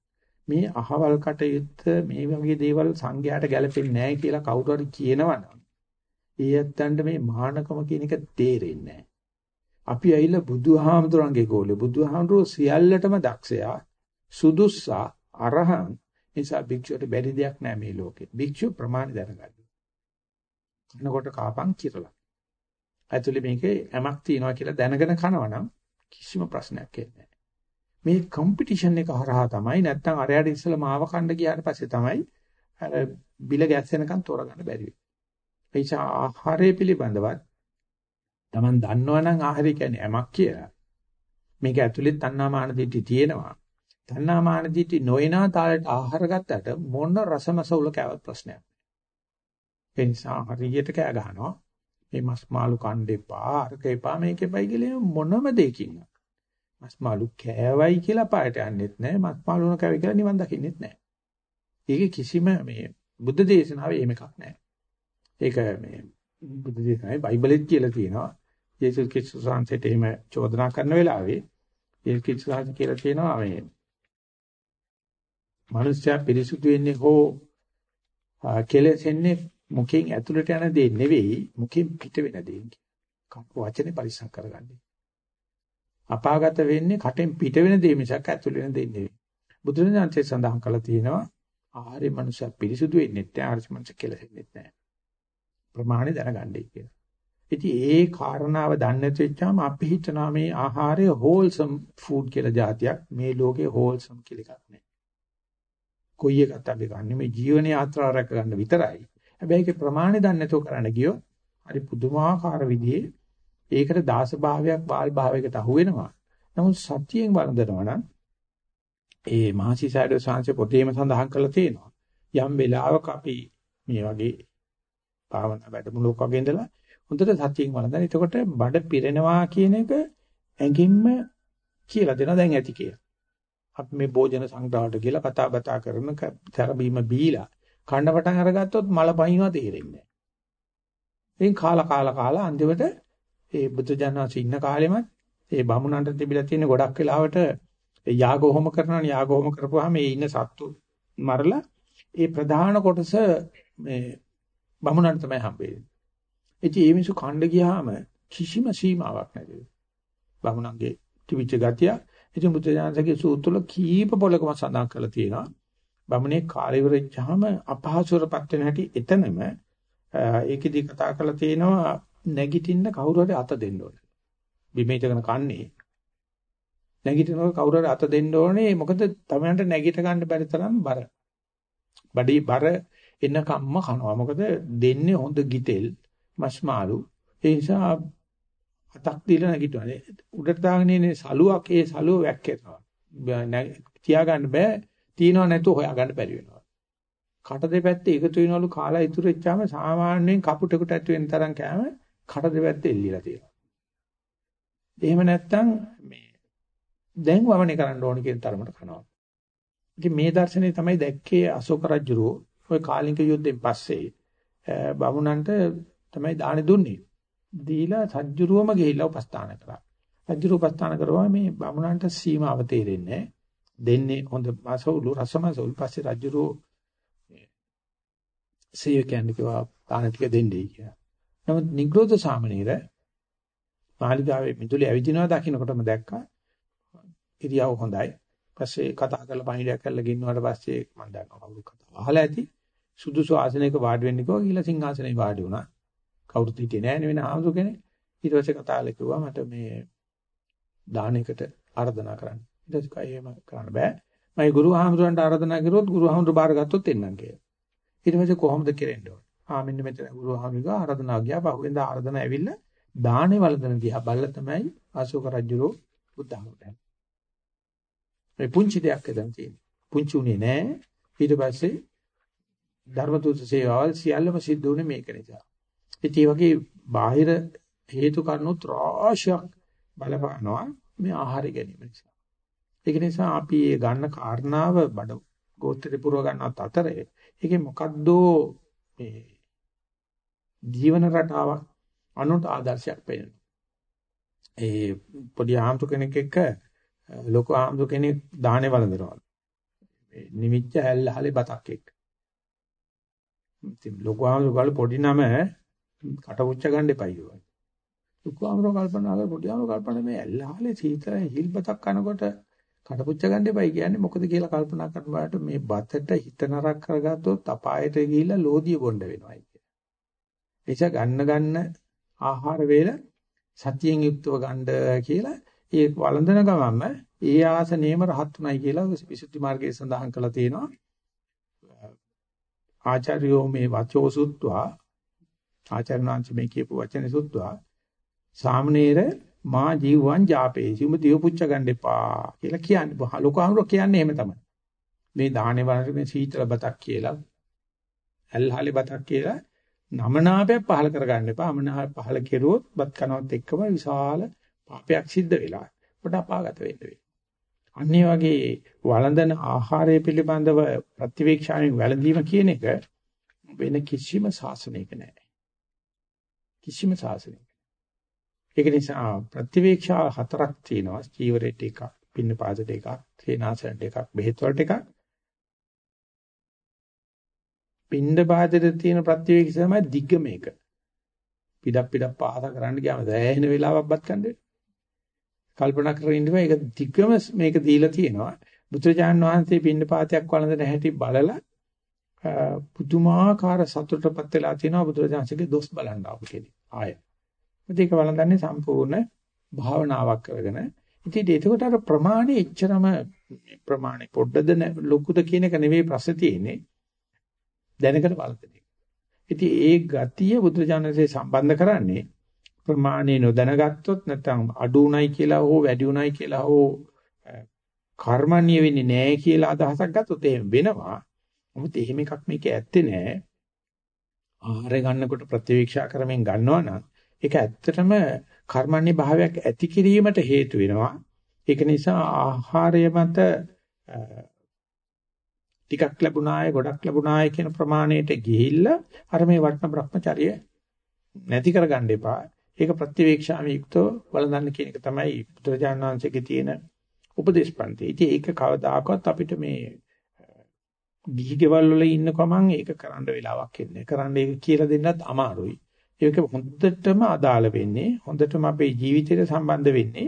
මේ අහවල් කටයුත්ත මේ වගේ දේවල් සංඝයාට ගැලපෙන්නේ නැහැ කියලා කවුරු හරි කියනවනම් ඒ ඇත්තන්ට මේ මහානකම කියන එක තේරෙන්නේ නැහැ. අපි ඇවිල්ලා බුදුහාමුදුරන්ගේ ගෝලේ බුදුහාමුදුරෝ සියල්ලටම දක්ෂයා සුදුස්සා අරහං නිසා භික්ෂුවට බැරි දෙයක් නැහැ මේ ලෝකේ. භික්ෂු ප්‍රමාණ දැනගන්න. කනකොට කාපන් කිරලා. ඇතුලේ මේකේ යමක් තියෙනවා කියලා දැනගෙන කනවනම් කිසිම ප්‍රශ්නයක් එන්නේ මේ කම්පිටිෂන් එක හරහා තමයි නැත්තම් අරයට ඉස්සලා මාව කණ්ඩ ගියාට පස්සේ තමයි අර බිල ගැස්සෙනකන් තෝරගන්න බැරි වෙන්නේ. නිසා ආහාරය පිළිබඳවත් Taman දන්නවනම් ආහාරය කියන්නේ යමක් කියලා. මේක ඇතුලේ තණ්හා මාන දිටි තියෙනවා. තණ්හා මාන දිටි නොයනා තාලෙට ආහාර ගත්තට මොන රසමසවුල කෑවත් ප්‍රශ්නයක්. ඒ නිසා හරියට කෑ ගහනවා. මේ මස් මාළු කන්න එපා, අරක එපා මේක එපයි කියලා මොනම දෙයකින්. මස් මාළු කෑවයි කියලා පායට යන්නෙත් නැහැ. මස් මාළු උන කෑවයි කියලා නිවන් දකින්නෙත් නැහැ. ඒක කිසිම මේ බුද්ධ දේශනාවේ එහෙම එකක් නැහැ. ඒක මේ බුද්ධ දේශනාවේ බයිබලෙත් කියලා තියෙනවා. යේසුස් ක්‍රිස්තුස් වහන්සේට එහෙම චෝදනා කරන වෙලාවේ යේසුස් ක්‍රිස්තුස් වහන්සේ කියලා තියෙනවා මේ මනුෂ්‍යයා පිරිසුදු වෙන්නේ හෝ කෙලෙසෙන්නේ මුඛයෙන් ඇතුළට යන දේ නෙවෙයි මුඛයෙන් පිට වෙන දේ. වචනේ පරිස්සම් කරගන්නේ. අපාගත වෙන්නේ කටෙන් පිට වෙන දේ මිසක් ඇතුළ වෙන දේ නෙවෙයි. බුදුරජාණන්සේ සඳහන් කළා තියෙනවා ආර්ය මනුෂ්‍ය පිරිසුදු වෙන්නේ නැහැ ආර්ය මනුෂ්‍ය කෙලෙසෙන්නේ නැහැ. ප්‍රමාණය දැනගන්නයි කියලා. ඉතින් ඒ කාරණාව දන්නේ නැති වෙච්චාම අපි හිතනවා මේ ආහාරය හෝල්සම් ෆුඩ් කියලා જાතියක් මේ ලෝකේ හෝල්සම් කියලා එකක් නැහැ. කොයි එකත් අපි ගන්න මේ ජීවන යාත්‍රාව රැක ගන්න විතරයි. හැබැයි ඒකේ ප්‍රමාණය දන්නේ නැතුව කරන්න ගියොත් හරි පුදුමාකාර විදිහේ ඒකට දාස භාවයක් බාල් භාවයකට අහු වෙනවා. නමුත් සත්‍යයෙන් වළඳනවා නම් ඒ මහසිසාරද සාංශ පොතේම සඳහන් කරලා තියෙනවා. යම් වෙලාවක අපි මේ වගේ භාවනා වැඩමුළුවක් වගේ ඉඳලා හොඳට සතියෙන් වළඳන. එතකොට බඩ පිරෙනවා කියන එක ඇඟින්ම කියලා දෙනවා දැන් ඇති කියලා. අපි මේ භෝජන සංග්‍රහයට කියලා කතා බතා කරන තරබීම බීලා කන්න පටන් අරගත්තොත් මල පහිනවා තේරෙන්නේ නැහැ. ඉතින් කාලා කාලා කාලා අන්තිමට ඒ බුදුජානනාංශ ඉන්න කාලෙමත් ඒ බමුණන්ට තිබිලා තියෙන ගොඩක් වෙලාවට යාග හෝම කරනවනේ යාග හෝම කරපුවාම මේ ඉන්න සත්තු මරලා ඒ ප්‍රධාන කොටස මේ බමුණන්ට තමයි හම්බෙන්නේ. ඉතින් මේ මිනිස්සු කණ්ඩ ගියාම කිසිම සීමාවක් නැතිව. බමුණන්ගේ තිබිච්ච ගතිය ඉතින් බුදුජානකගේ සූත්‍රවල කීප පොලකම සඳහන් කරලා තියෙනවා. බමුණේ කාර්ය ඉවරෙච්චාම අපහසුරපත් වෙන හැටි එතනම ඒකෙදි කතා කරලා තියෙනවා නැගිටින්න කවුරු හරි අත දෙන්න ඕනේ. බිමේ ඉඳගෙන කන්නේ. නැගිටිනකොට කවුරු හරි අත දෙන්න ඕනේ. මොකද තමයන්ට නැගිට ගන්න බැරි තරම් බර. බඩේ බර එන කම්ම කනවා. මොකද දෙන්නේ හොඳ ගිතෙල් මස් මාළු. ඒ නිසා අතක් දීලා නැගිටවනේ. උඩට දාගෙන ඉන්නේ සලුවක් ඒ සලුව වැක්කේනවා. තියාගන්න බෑ. තියනව නැතුව හොයාගන්න බැරි වෙනවා. කට දෙපැත්තේ එකතු වෙනවලු කාලා ඉතුරු වෙච්චාම සාමාන්‍යයෙන් කපුටෙකුට ඇති වෙන තරම් කෑම කට දෙපැත්තේ එල්ලීලා තියෙනවා. එහෙම නැත්නම් මේ දැන් වමනේ කරන්න ඕන කියන තරමට කනවා. ඉතින් මේ දර්ශනේ තමයි දැක්කේ අශෝක රජුරෝ ওই කාලිංග යුද්ධයෙන් පස්සේ බමුණන්ට තමයි දානි දුන්නේ. දීලා සජ්ජුරුවම ගිහිල්ලා උපස්ථාන කරා. සජ්ජුරුව උපස්ථාන කරුවා මේ බමුණන්ට සීමාව තේරෙන්නේ දෙන්නේ හොඳ මාසවලු රසමසවලු පස්සේ රජුරෝ සේවකයන් කිව්වා දාන ටික දෙන්නයි කියලා. නමුත් නිග්‍රෝධ සාමණේර මාලිගාවේ මිදුලේ ඇවිදිනවා දකින්නකොටම දැක්කා ඉරියව් හොඳයි. පස්සේ කතා කරලා පණිඩයක් කරලා ගින්නුවාට පස්සේ මම දන්නවා කවුරු කතාව අහලා ඇති. සුදුසු ආසනයක වාඩි වෙන්න කිව්වා කියලා සිංහාසනේ වාඩි වුණා. කවුරුත් හිටියේ නැහැ නේ වෙන ආමතු කෙනෙක්. ඊට පස්සේ කතාවල කිව්වා මට මේ දානයකට ආරාධනා කරන්න. ඊට පස්සේ කයි එහෙම කරන්න බෑ. මම ගුරු ආමතුන්ට ආරාධනා කරුවොත් ගුරු ආමතු බාරගත්තොත් එන්නම් කියලා. ඊට පස්සේ කොහොමද කෙරෙන්න ඕන? ආ මෙන්න මෙතන ගුරු ආමතුන්ගේ ආරාධනා ගියා. පහුවෙන්ද ආරාධනා ඇවිල්ලා දානේ වළඳන දිහා බල්ල තමයි අශෝක රජුරෝ බුද්ධහමට. මේ පුංචි දෙයක් දැන් තියෙන්නේ. පුංචි උනේ නෑ. ඊට පස්සේ ධර්මතුත සේවාවල් සියල්ලම සිද්ධ වුණේ මේක නිසා. ඉතින් මේ වගේ බාහිර හේතු කාරණුත් රාශියක් බලපානවා මේ ආහාර ගැනීම නිසා. ඒක නිසා අපි මේ ගන්න කාරණාව බඩ ගෝත්‍රේ පුරව ගන්නත් අතරේ ඒකේ මොකද්ද මේ ජීවන රටාවක් අනුන්ට ආදර්ශයක් වෙනවා. ඒ පොඩි ආම්තු කෙනෙක් එක්ක ලොකු ආම්තු කෙනෙක් දාහනේ වළඳනවා. මේ නිමිච්ච හැල්ලහලේ බතක් එක්ක. ඉතින් ලොකු ආම්තු ගාල පොඩි නම කටපුච්ච ගන්න එපා කිව්වා. ලොකු ආම්තු කල්පනා කරලා පොඩි ආම්තු කල්පනා මේ ඇල්ලහලේ සීතල හිල් බතක් කනකොට කටපුච්ච ගන්න එපයි කියන්නේ මොකද කියලා කල්පනා කරන බාට මේ බතට හිත නරක කරගත්තොත් අපායට ගිහිල්ලා ලෝදිය බොණ්ඩ වෙනවා කියන්නේ. එيش ගන්න ගන්න ආහාර වේල සතියෙන් යුක්තව ගන්න කියලා ඒ වළඳන ගමන්ම ඒ ආසනේම රහත් උනායි කියලා විසුද්ධි මාර්ගයේ සඳහන් කරලා තියෙනවා. ආචාර්යෝ මේ වචෝ සුත්වා ආචාර්යනාංශ මේ කියපු වචනේ සුත්වා සාමනීර මා ජීවවන් ජාපේසි උඹ දිව පුච්ච ගන්න එපා කියලා කියන්නේ. ලොකු අහුර කියන්නේ එහෙම තමයි. මේ දාහනේ වලට මේ සීතල බතක් කියලා ඇල්හාලේ බතක් කියලා නමනාපයක් පහල කරගන්න එපා. අමනාප පහල කෙරුවොත් බත් කනවත් එක්කම විශාල පාපයක් සිද්ධ වෙලා පොඩ අපාගත වෙන්න වෙනවා. අන්නේ වගේ වළඳන ආහාරය පිළිබඳව ප්‍රතිවේක්ෂාවෙන් වැළඳීම කියන එක වෙන කිසිම ශාසනයක නැහැ. කිසිම ශාසනයක. ඒක නිසා ප්‍රතිවේක්ෂා හතරක් තියෙනවා. චීවරයට එකක්, පින්න පාදයට එකක්, සේනාසනට එකක්, බෙහෙත් වලට එකක්. පින්න පාදයට තියෙන ප්‍රතිවේක්ෂා තමයි දිග්ග මේක. පිටක් පිටක් පාස කරන්න ගියාම දැහැහෙන වෙලාවක් බත් කන්නේ. කල්පනා කරගෙන ඉඳිවා ඒක දිග්ගම මේක දීලා තියෙනවා. බුදුරජාණන් වහන්සේ පින්න පාතයක් වළඳන හැටි බලලා පුදුමාකාර සතුටටපත් වෙලා තියෙනවා බුදුරජාණන්සේගේ දොස් බලන්න ආපු කෙනෙක්. ආය. මේක වළඳන්නේ සම්පූර්ණ භාවනාවක් කරගෙන. ඉතින් ඒකට අර ප්‍රමාණය එච්චරම ප්‍රමාණය පොඩ්ඩද ලොකුද කියන එක නෙවෙයි ප්‍රශ්නේ තියෙන්නේ. දැනකට වළඳන එක. ඉතින් ඒ ගතිය බුදුරජාණන්සේ සම්බන්ධ කරන්නේ ප්‍රමාණය නොදැනගත්තොත් නැත්නම් අඩු උණයි කියලා හෝ වැඩි උණයි කියලා හෝ කර්මණ්‍ය වෙන්නේ නැහැ කියලා අදහසක් ගත්තොත් එහෙම වෙනවා. මොකද එහෙම එකක් මේකේ ඇත්තේ නැහැ. ආහාරය ගන්නකොට ප්‍රතිවීක්ෂා කරමින් ගන්නවා නම් ඒක ඇත්තටම කර්මන්නේ භාවයක් ඇති කිරීමට හේතු වෙනවා. ඒක නිසා ආහාරය මත ටිකක් ලැබුණාය ගොඩක් ලැබුණාය කියන ප්‍රමාණයට ගිහිල්ලා අර මේ වටන Brahmacharya නැති කරගන්න එපා. ඒක ප්‍රතිවීක්ෂාවෙ යුක්තව වළඳන්න කියන එක තමයි බුදුරජාණන් වහන්සේගේ තියෙන උපදේශපන්ති. ඉතින් ඒක කවදාකවත් අපිට මේ ගිහි ගෙවල් වල ඉන්න කමං ඒක කරන්න වෙලාවක් එන්නේ. කරන්න ඒක කියලා දෙන්නත් අමාරුයි. ඒක හොඳටම අදාළ වෙන්නේ හොඳටම අපේ ජීවිතයට සම්බන්ධ වෙන්නේ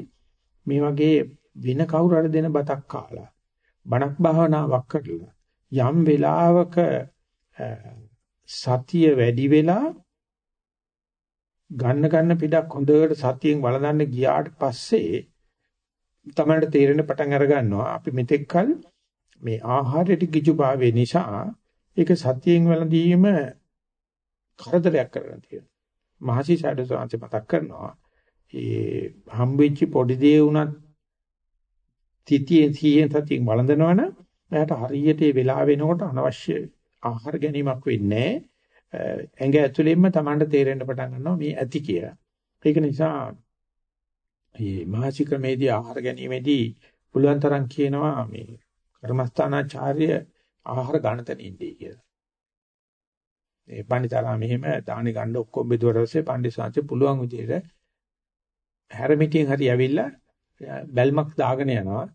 මේ වගේ වෙන කවුරු හරි දෙන බතක් කාලා බණක් භාවනාවක් කරලා යම් වෙලාවක සතිය වැඩි වෙලා ගන්න ගන්න පිටක් හොඳට සතියෙන් වළඳන්න ගියාට පස්සේ තමයි තේරෙන පටන් අර ගන්නවා අපි මෙතෙක් කල මේ ආහාරයට කිචුභාවය නිසා ඒක සතියෙන් වැළඳීම කරදරයක් කරගෙන තියෙනවා. මහසි සාඩසාංශ මතක් කරනවා. ඒ හම්බෙච්ච පොඩි දේ වුණත් තිතියෙන් සියෙන් සතියෙන් වළඳනවනම් එයාට හරියට ඒ වෙලාව වෙනකොට අනවශ්‍ය ආහාර ගැනීමක් වෙන්නේ ඇඟ ඇතුළෙන්ම Tamanට තේරෙන්න පටන් ගන්නවා මේ ඇති කියලා. ඒක නිසා මේ මාසිකමේදී ආහාර ගැනීමේදී පුළුවන් තරම් කියනවා මේ කර්මස්ථානාචාර්ය ආහාර ගණතන ඉන්නේ කියලා. මේ පණිතරා මෙහෙම දානි ගන්න ඔක්කොම බෙදුවට පස්සේ පණ්ඩිත පුළුවන් විදිහට හැරමිටියෙන් හරි ඇවිල්ලා බැල්මක් දාගෙන යනවා.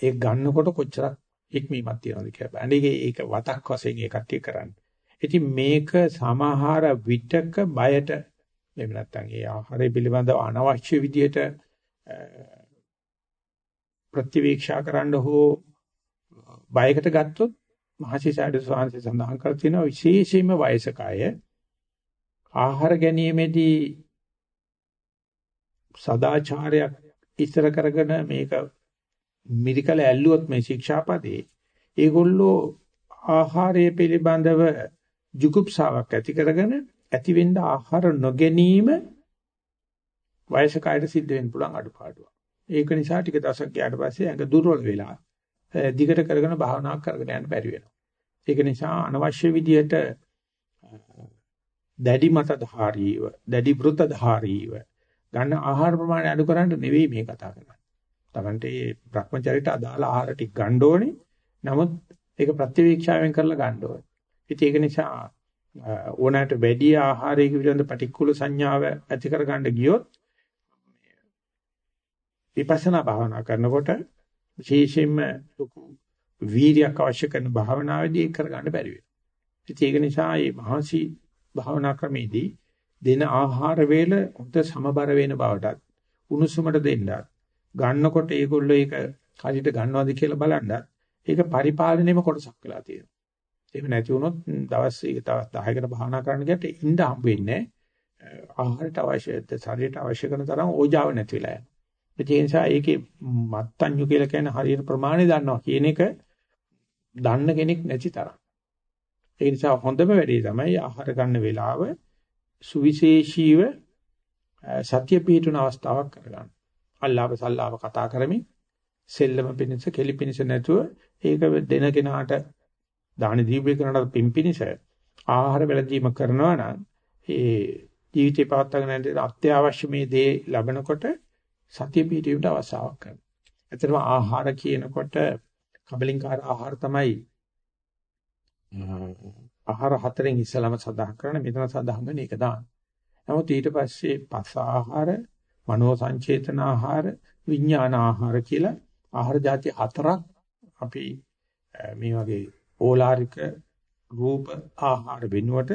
ඒක ගන්නකොට කොච්චරක් ඉක්මීමක් තියනවද කියලා. අනේ ඒක වතක් වශයෙන් ඒ කට්ටිය කරන්නේ. ඉතින් මේක සමහර විටක බයට එහෙම නැත්නම් ඒ ආහාරය පිළිබඳව අනවශ්‍ය විදිහට ප්‍රතිවීක්ෂා කරන්න හෝ බයකට ගත්තොත් මහසිසාරද ස්වාමීන් සඳහන් කර තියෙනවා විශේෂයෙන්ම වයසක අය ආහාර ගැනීමේදී සදාචාරයක් ඉස්සර කරගෙන මේක මිරිකල ඇල්ලුවොත් මේ ශික්ෂාපදේ ඒගොල්ලෝ ආහාරය පිළිබඳව ජුගුප්සාවක් ඇති කරගෙන ඇති වෙන්න ආහාර නොගැනීම වයසක අයට සිද්ධ වෙන්න පුළුවන් අඩුපාඩුවක්. ඒක නිසා ටික දවසක් ගියාට පස්සේ ඇඟ දුර්වල වෙලා දිගට කරගෙන භාවනාවක් කරගෙන යන්න බැරි වෙනවා. ඒක නිසා අනවශ්‍ය විදියට දැඩි මතධාරීව, දැඩි වෘතධාරීව ගන්න ආහාර ප්‍රමාණය අඩු කරන්න නෙවෙයි මේ කතා කරන්නේ. තමන්ට මේ භ්‍රමචරිත අදාළ ආහාර ටික ගන්න ඕනේ. නමුත් ඒක ප්‍රතිවීක්ෂාවෙන් කරලා ගන්න ඕනේ. ඉතින් ඒක නිසා ඕනෑමට වැඩි ආහාරයක පිළිබඳ පටික්කුල සංඥාව ඇති කර ගන්න ගියොත් විපස්සනා භාවනා කරනකොට විශේෂයෙන්ම ලොකු වීර්යයක් අවශ්‍ය කරන භාවනාවේදී ඒක කරගන්න බැරි වෙනවා. ඒක නිසා මේ මහසි භාවනා ක්‍රමේදී දෙන ආහාර වේල හොඳ සමබර වෙන බවටත් උණුසුමට දෙන්නත් ගන්නකොට ඒගොල්ලෝ ඒක හරියට ගන්නවද කියලා බලන්නත් ඒක පරිපාලනයේම කොටසක් වෙලා තියෙනවා. එහෙම නැති වුණොත් දවස් ඒක තවත් 10කට භාවනා කරන්න ගියට ඉන්න හම්බ වෙන්නේ ආහාරයට අවශ්‍ය ශරීරයට අවශ්‍ය කරන තරම් ඕජාව නැති වෙලා යනවා. ඒ නිසා ඒකේ මත්ඤ්‍යු කියලා කියන්නේ හරියට ප්‍රමාණය දන්නවා කියන එක දන්න කෙනෙක් නැති තරම්. ඒ නිසා හොඳම වැඩේ තමයි ආහාර ගන්න වෙලාව සුවිශේෂීව සතිය පිහිටුන අවස්ථාවක් කරගන්න. අල්ලාව සල්ලාව කතා කරමින් සෙල්ලම පිණිස කෙලි පිණිස නැතුව ඒක දෙන කෙනාට දාන දීපේ කරනට පිම්පිනිස ආහාර වැළඳීම කරනවා නම් ඒ ජීවිතේ පවත්වාගෙන යන අත්‍යවශ්‍ය මේ දේ ලැබෙනකොට සතිය පිහිටීමට අවශ්‍යාවක් කරනවා. ඇත්තටම ආහාර කියනකොට කබලින්කාර ආහාර තමයි ආහාර හතරෙන් ඉස්සලම සඳහන් කරන මෙතන සඳහන් වෙන එක දාන්න. නමුත් ඊට පස්සේ පස් ආහාර, මනෝ සංචේතන ආහාර, විඥාන ආහාර කියලා ආහාර જાති හතරක් අපි මේ වගේ ඕලාරික රූප ආහාර වෙනුවට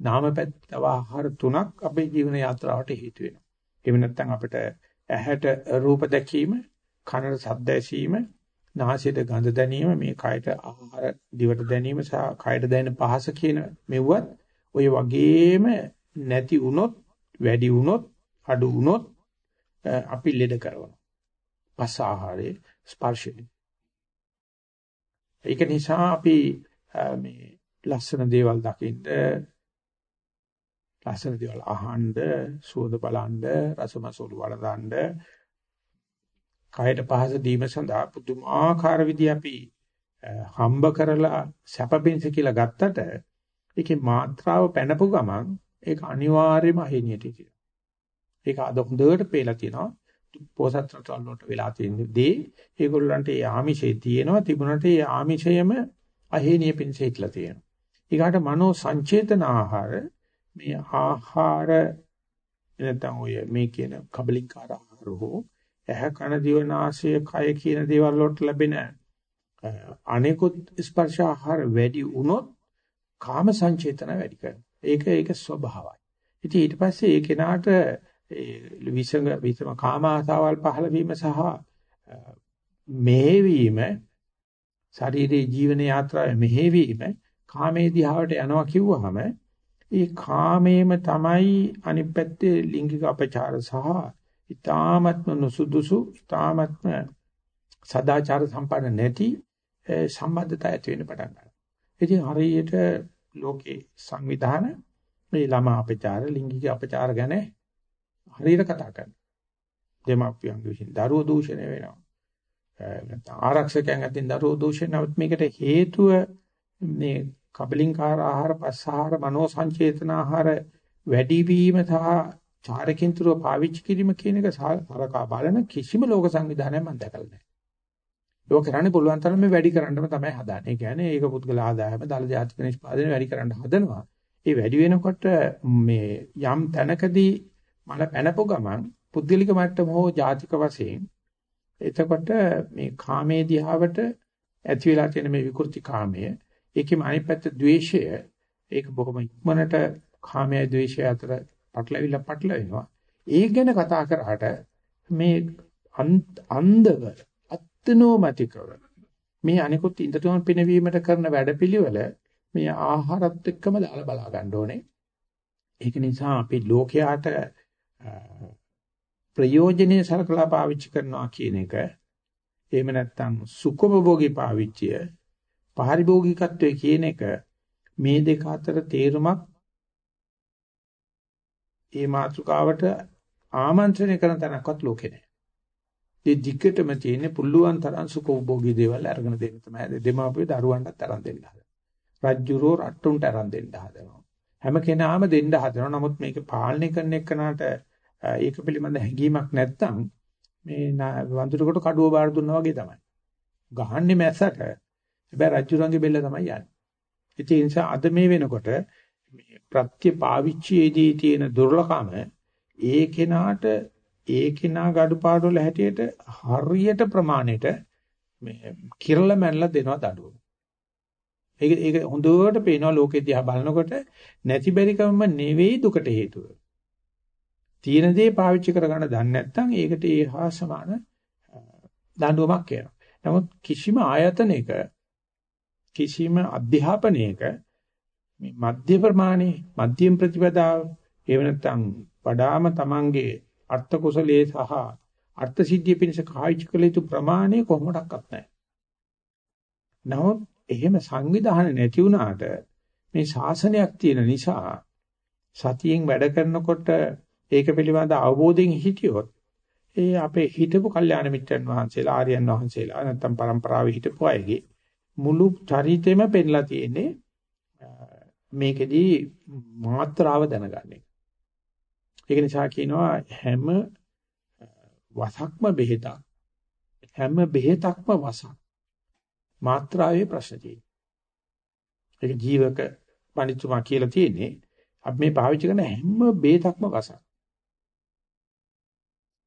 නාමපැත්ත ආහාර තුනක් අපේ ජීවන යාත්‍රාවට හේතු වෙනවා. එහෙම නැත්නම් අපිට ඇහැට රූප දැකීම, කනට ශබ්ද ඇසීම, නාසයට ගඳ දැනීම, මේ කයට ආහාර දිවට දැනීම සහ කයට දැනෙන පහස කියන මෙව්වත් ඔය වගේම නැති වුණොත්, වැඩි වුණොත්, අඩු වුණොත් අපි ලෙඩ කරනවා. පස් ආහාරයේ ස්පර්ශයෙන්. ඒක නිසා අපි මේ ලස්සන දේවල් දකින්න ලස්සන දේවල් අහන්න සුවඳ බලන්න රසමසුළු වළඳන්න කයට පහස දීම සඳහා පුදුමාකාර විදිහ අපි හම්බ කරලා සැපපින්ස කියලා ගත්තට ඒකේ මාත්‍රාව පැනපු ගමන් ඒක අනිවාර්යයෙන්ම අහිණියට තියෙනවා. ඒක අද හොඳට පේලා තියෙනවා. පොසත් රටවල් වලට වෙලා තියෙන දේ ඒගොල්ලන්ට ඒ ආමිෂය තියෙනවා තිබුණට ඒ ආමිෂයම අහිණිය පින්ස හිටලා තියෙනවා. ඊගාට මනෝ සංචේතන ආහාර මේ ආහාර නැත්නම් ඔය මේ කියන කබලින්කාර ආහාර හෝ ඇහ කන දිව නාසය කය කියන දේවල් වලට ලැබෙන අනෙකුත් ස්පර්ශ ආහාර වැඩි වුණොත් කාම සංචේතන වැඩි කරනවා. ඒක ඒක ස්වභාවයි. ඉතින් ඊට පස්සේ ඒ කෙනාට විසඟ විසම කාම ආසාවල් පහළ වීම සහ මෙහෙවීම ශාරීරික ජීවන යාත්‍රාවේ මෙහෙවීම කාමයේ දිහාවට යනවා කිව්වහම ඒ කාමයේම තමයි අනිත් පැත්තේ ලිංගික අපචාර සහ ඊ타මත්ම නුසුදුසු ඊ타මත්ම සදාචාර සම්පන්න නැති සම්බන්ධතා ඇති වෙන්න පටන් ගන්නවා. ඉතින් හරියට ලෝකේ සංවිධාන මේ ළමා අපචාර ලිංගික අපචාර ගැන හරියට කතා කරනවා. දෙමාපියන්ගේ විසින් දරුවෝ දූෂණය වෙනවා. නැත්නම් ආරක්ෂකයන් අතින් දරුවෝ දූෂණයවත් මේකට හේතුව මේ කබලින්කාර ආහාර පස්සාහාර මනෝ සංචේතන ආහාර වැඩි වීම සහ චාරකින්තුරව පාවිච්චි කිරීම කියන එක සලකා බලන කිසිම ලෝක සංවිධානයක් මම දැකලා නැහැ. ඒක කරන්නේ පුළුවන් තරම් මේ වැඩි කරන්නම තමයි හදාන්නේ. ඒ කියන්නේ ඒක පුද්ගල ආදායම දල ජාතික නිෂ්පාදනය වැඩි කරන්න හදනවා. ඒ වැඩි වෙනකොට මේ යම් තැනකදී මල පැනපු ගමන් පුද්ගලික මට්ටම හෝ ජාතික වශයෙන් එතකොට මේ කාමයේ දිහාවට ඇති වෙලා තියෙන මේ විකෘති කාමය ඒකෙම අනිත් පැත්ත ද්වේෂය ඒක බොහොම ඉක්මනට කාමයේ ද්වේෂය අතර පටලවිලා පටලවෙනවා. ඒ ගැන කතා කරාට මේ අන්ධව අත්නෝමතිකව මේ අනිකුත් ඉන්ද්‍රියන් පිනවීමට කරන වැඩපිළිවෙල මේ ආහාරත් එක්කම දාලා බලා ගන්න ඕනේ. ඒක නිසා අපි ලෝකයාට ප්‍රයෝජනෙයි සලකලා පාවිච්චි කරනවා කියන එක එහෙම නැත්නම් සුඛෝපභෝගී පාවිච්චිය පාරිභෝගිකත්වයේ කියන එක මේ දෙක අතර තේරුමක් ඒ මාතෘකාවට ආමන්ත්‍රණය කරන තරක්වත් ලෝකේ නැහැ. ඒ දිග්ගටම තියෙන පුල්ලුවන් තරම් සුඛෝපභෝගී දේවල් අරගෙන දෙන්න තමයි දෙමාපිය දරුවන්ටත් තරම් දෙන්න හදනවා. රජ්ජුරෝ රට්ටුන්ට තරම් දෙන්න හදනවා. හැම කෙනාම දෙන්න හදනවා. නමුත් මේක පාලනය කරන එකනට ඒක පිළිබඳ හැඟීමක් නැත්නම් මේ වඳුරකට කඩුව බාර දුන්නා වගේ තමයි. ගහන්නේ මැස්සට. හැබැයි රජුරන්ගේ බෙල්ල තමයි යන්නේ. ඒ නිසා අද මේ වෙනකොට මේ ප්‍රත්‍ය පාවිච්චියේදී තියෙන දුර්ලභම ඒ කෙනාට ඒ කෙනා gadu වල හැටියට හරියට ප්‍රමාණයට මේ කිරල මැනලා දෙනවා දඩුව. ඒක ඒක හොඳට පේනවා ලෝකෙ දිහා බලනකොට නැති බැරිකම නෙවෙයි දුකට හේතුව. තියෙන දේ පාවිච්චි කරගන්න දන්නේ නැත්නම් ඒකට ඒ හා සමාන දඬුවමක් එනවා. නමුත් කිසිම ආයතනයක කිසිම අධ්‍යාපනයක මේ මධ්‍ය ප්‍රමාණේ මධ්‍යම ප්‍රතිපදාව එහෙම නැත්නම් වඩාම තමන්ගේ අර්ථ කුසලයේ සහ අර්ථ සිද්ධිය පිණිස කායික කළ යුතු ප්‍රමාණය කොහොමඩක්වත් නැහැ. නමුත් එහෙම සංවිධානය නැති වුණාට මේ ශාසනයක් තියෙන නිසා සතියෙන් වැඩ කරනකොට ඒක පිළිබඳ අවබෝධයෙන් හිටියොත් ඒ අපේ හිටපු කල්යාණ මිත්‍රයන් වහන්සේලා ආර්යයන් වහන්සේලා නැත්තම් પરම්පරාවේ හිටපු අයගේ මුළු චරිතෙම පෙන්ලා තියෙන්නේ මේකෙදී මාත්‍රාව දැනගන්න එක. ඒක නිසා කියනවා හැම වසක්ම බෙහෙතක් හැම බෙහෙතක්ම වසක් මාත්‍රාවේ ප්‍රශ්න තියෙනවා. ඒක ජීවක පඬිතුමා කියලා තියෙන්නේ අපි මේ පාවිච්චි කරන හැම බෙහෙතක්ම වසක්.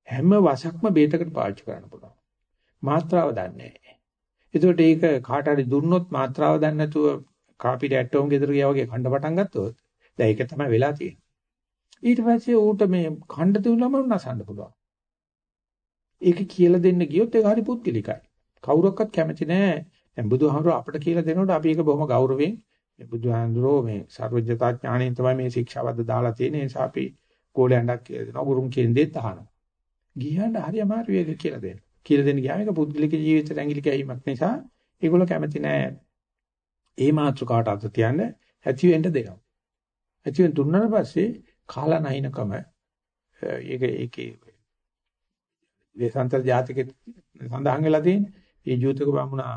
හැම වසක්ම බෙහෙතකට පාවිච්චි කරන්න පුළුවන්. මාත්‍රාව දන්නේ නැහැ. ඒකට ඒක කාට හරි දුන්නොත් මාත්‍රාව දන්නේ නැතුව කාපි ඩැට්ටෝම් ගෙදර ගියා වගේ කන්න පටන් ගත්තොත් දැන් ඒක තමයි වෙලා තියෙන්නේ. ඊට පස්සේ ඌට මේ ඛණ්ඩ තුනම නසන්න පුළුවන්. ඒක කියලා දෙන්න ගියොත් ඒක හරි පුද්ගලිකයි. කවුරක්වත් කැමති නෑ. දැන් බුදුහාමුදුරුවෝ අපිට කියලා දෙනකොට අපි ඒක බොහොම ගෞරවයෙන් මේ බුදුහාමුදුරුවෝ මේ සර්වඥතා ඥාණයෙන් තමයි මේ ශික්ෂාවද්ද දාලා තියෙන්නේ. ඒ නිසා අපි කෝලයන්ඩක් කියලා දෙනවා. ගුරුන් කියන දේත් අහනවා. ගියහඬ හරි අමාරු වේග කියලා දෙන්න. කියලා දෙන්න ගියාම ඒක පුද්ගලික ජීවිතයට ඇඟිලි කැවීමක් නිසා ඒගොල්ලෝ කැමති නෑ. ඒ මාත්‍රකාට අත තියන්න ඇති වෙන්න දෙනවා. ඇති වෙන දුන්නාට පස්සේ කාලා නැහිනකම ඒක ඒකේ දේශාන්තර ජාතිකේ සඳහන් වෙලා තියෙන්නේ. මේ ජූතක බමුණා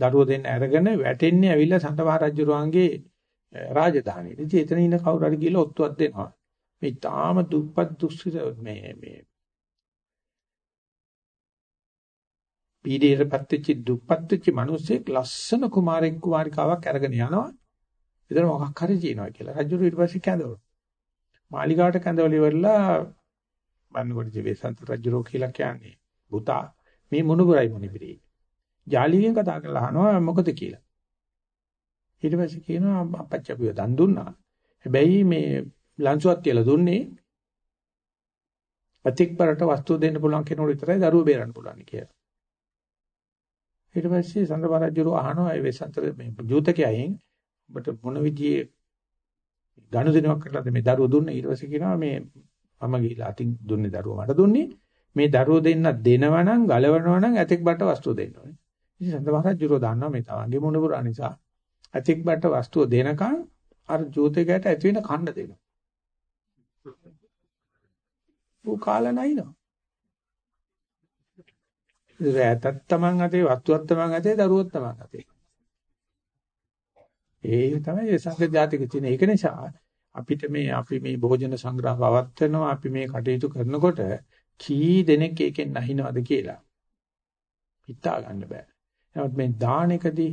දරුවෝ දෙන්න අරගෙන වැටෙන්නේ ඇවිල්ලා සඳමහ රජුරුවන්ගේ රාජධානියට. ඉතින් එතන ඉන්න කවුරු හරි ගිහලා ඔත්තුවක් දෙනවා. මේ තාම දුප්පත් දුස්සිත මේ මේ පීඩේටපත් වෙච්ච දුප්පත් වෙච්ච මිනිස්සෙක් ලස්සන කුමාරෙක් කුමාරිකාවක් අරගෙන යනවා. එතන මොකක් හරි කියනවා කියලා. රජුරු ඊට පස්සේ කැඳවනවා. මාලිගාවට කැඳවල ඉවරලා බන්නකොට ජීවසන්ත රජුරෝ කියලා කියන්නේ පුතා මේ මොනුබරයි මොනිබිරි. ජාලියෙන් කතා කරලා අහනවා මොකද කියලා. ඊට පස්සේ කියනවා අපච්චි අපිව දන් දුන්නා. හැබැයි මේ ලංසුවක් කියලා දුන්නේ අතික්බරට වස්තු දෙන්න පුළුවන් කෙනෙකුට විතරයි දරුවෝ බේරන්න පුළුවන් කියලා. ඊට පස්සේ සඳබරජුරු අහනවා ඒ වෙසන්තර මේ ජූතකයෙන් ඔබට මොන විදිහේ ගනුදෙනුවක් කරලාද මේ දරුවෝ දුන්නේ ඊට පස්සේ කියනවා මේ මම ගිහිලා අතින් දුන්නේ දරුවෝ මට දුන්නේ මේ දරුවෝ දෙන්න දෙනවනම් ගලවනවා නම් ඇතෙක් බට වස්තුව දෙන්න ඕනේ. ඉතින් සඳබරජුරු දන්නවා මේ තමන්ගේ මොනුපුරා නිසා ඇතෙක් බට වස්තුව දෙනකන් අර ජූතකයට ඇති වෙන කණ්ඩ දෙනවා. ඌ කාලා නැිනවා. රැතත් තමන් අතේ වස්තුවක් තමන් අතේ දරුවොත් තමන් අතේ. ඒ තමයි සංඝ ජාතික තියෙන. ඒක නිසා අපිට මේ අපි මේ භෝජන සංග්‍රහ පවත්වනවා අපි මේ කටයුතු කරනකොට කී දෙනෙක් එකෙන් නැහිනවද කියලා හිතා ගන්න බෑ. නමුත් මේ දානෙකදී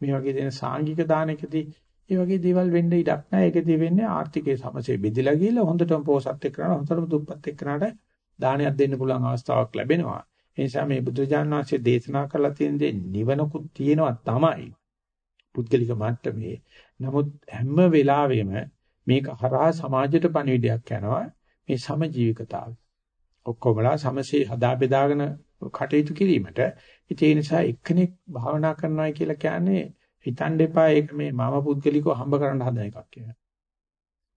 මේ වගේ දෙන සාංගික දානෙකදී ඒ වගේ දේවල් වෙන්න ඉඩක් නැහැ. ඒකදී වෙන්නේ ආර්ථිකයේ සමසේ බෙදලා ගිහලා හොඳටම පෝසත් එක්කනට හොඳටම දුප්පත් එක්කනට දානයක් දෙන්න පුළුවන් අවස්ථාවක් ලැබෙනවා. ඒ නිසා මේ බුදුජාණන් වහන්සේ දේශනා කරලා තියෙන දේ නිවනකුත් තියෙනවා තමයි. පුද්ගලික මට්ටමේ. නමුත් හැම වෙලාවෙම මේක හරහා සමාජයට පණිවිඩයක් යනවා මේ සමජීවිකතාවය. ඔක්කොමලා සමසේ හදා බෙදාගෙන කටයුතු කිරීමට. ඒ නිසා එක්කෙනෙක් භාවනා කරනවා කියලා කියන්නේ හිතන්න එපා ඒක මේ මම පුද්ගලිකව හම්බ කරන්න හදන එකක් කියලා.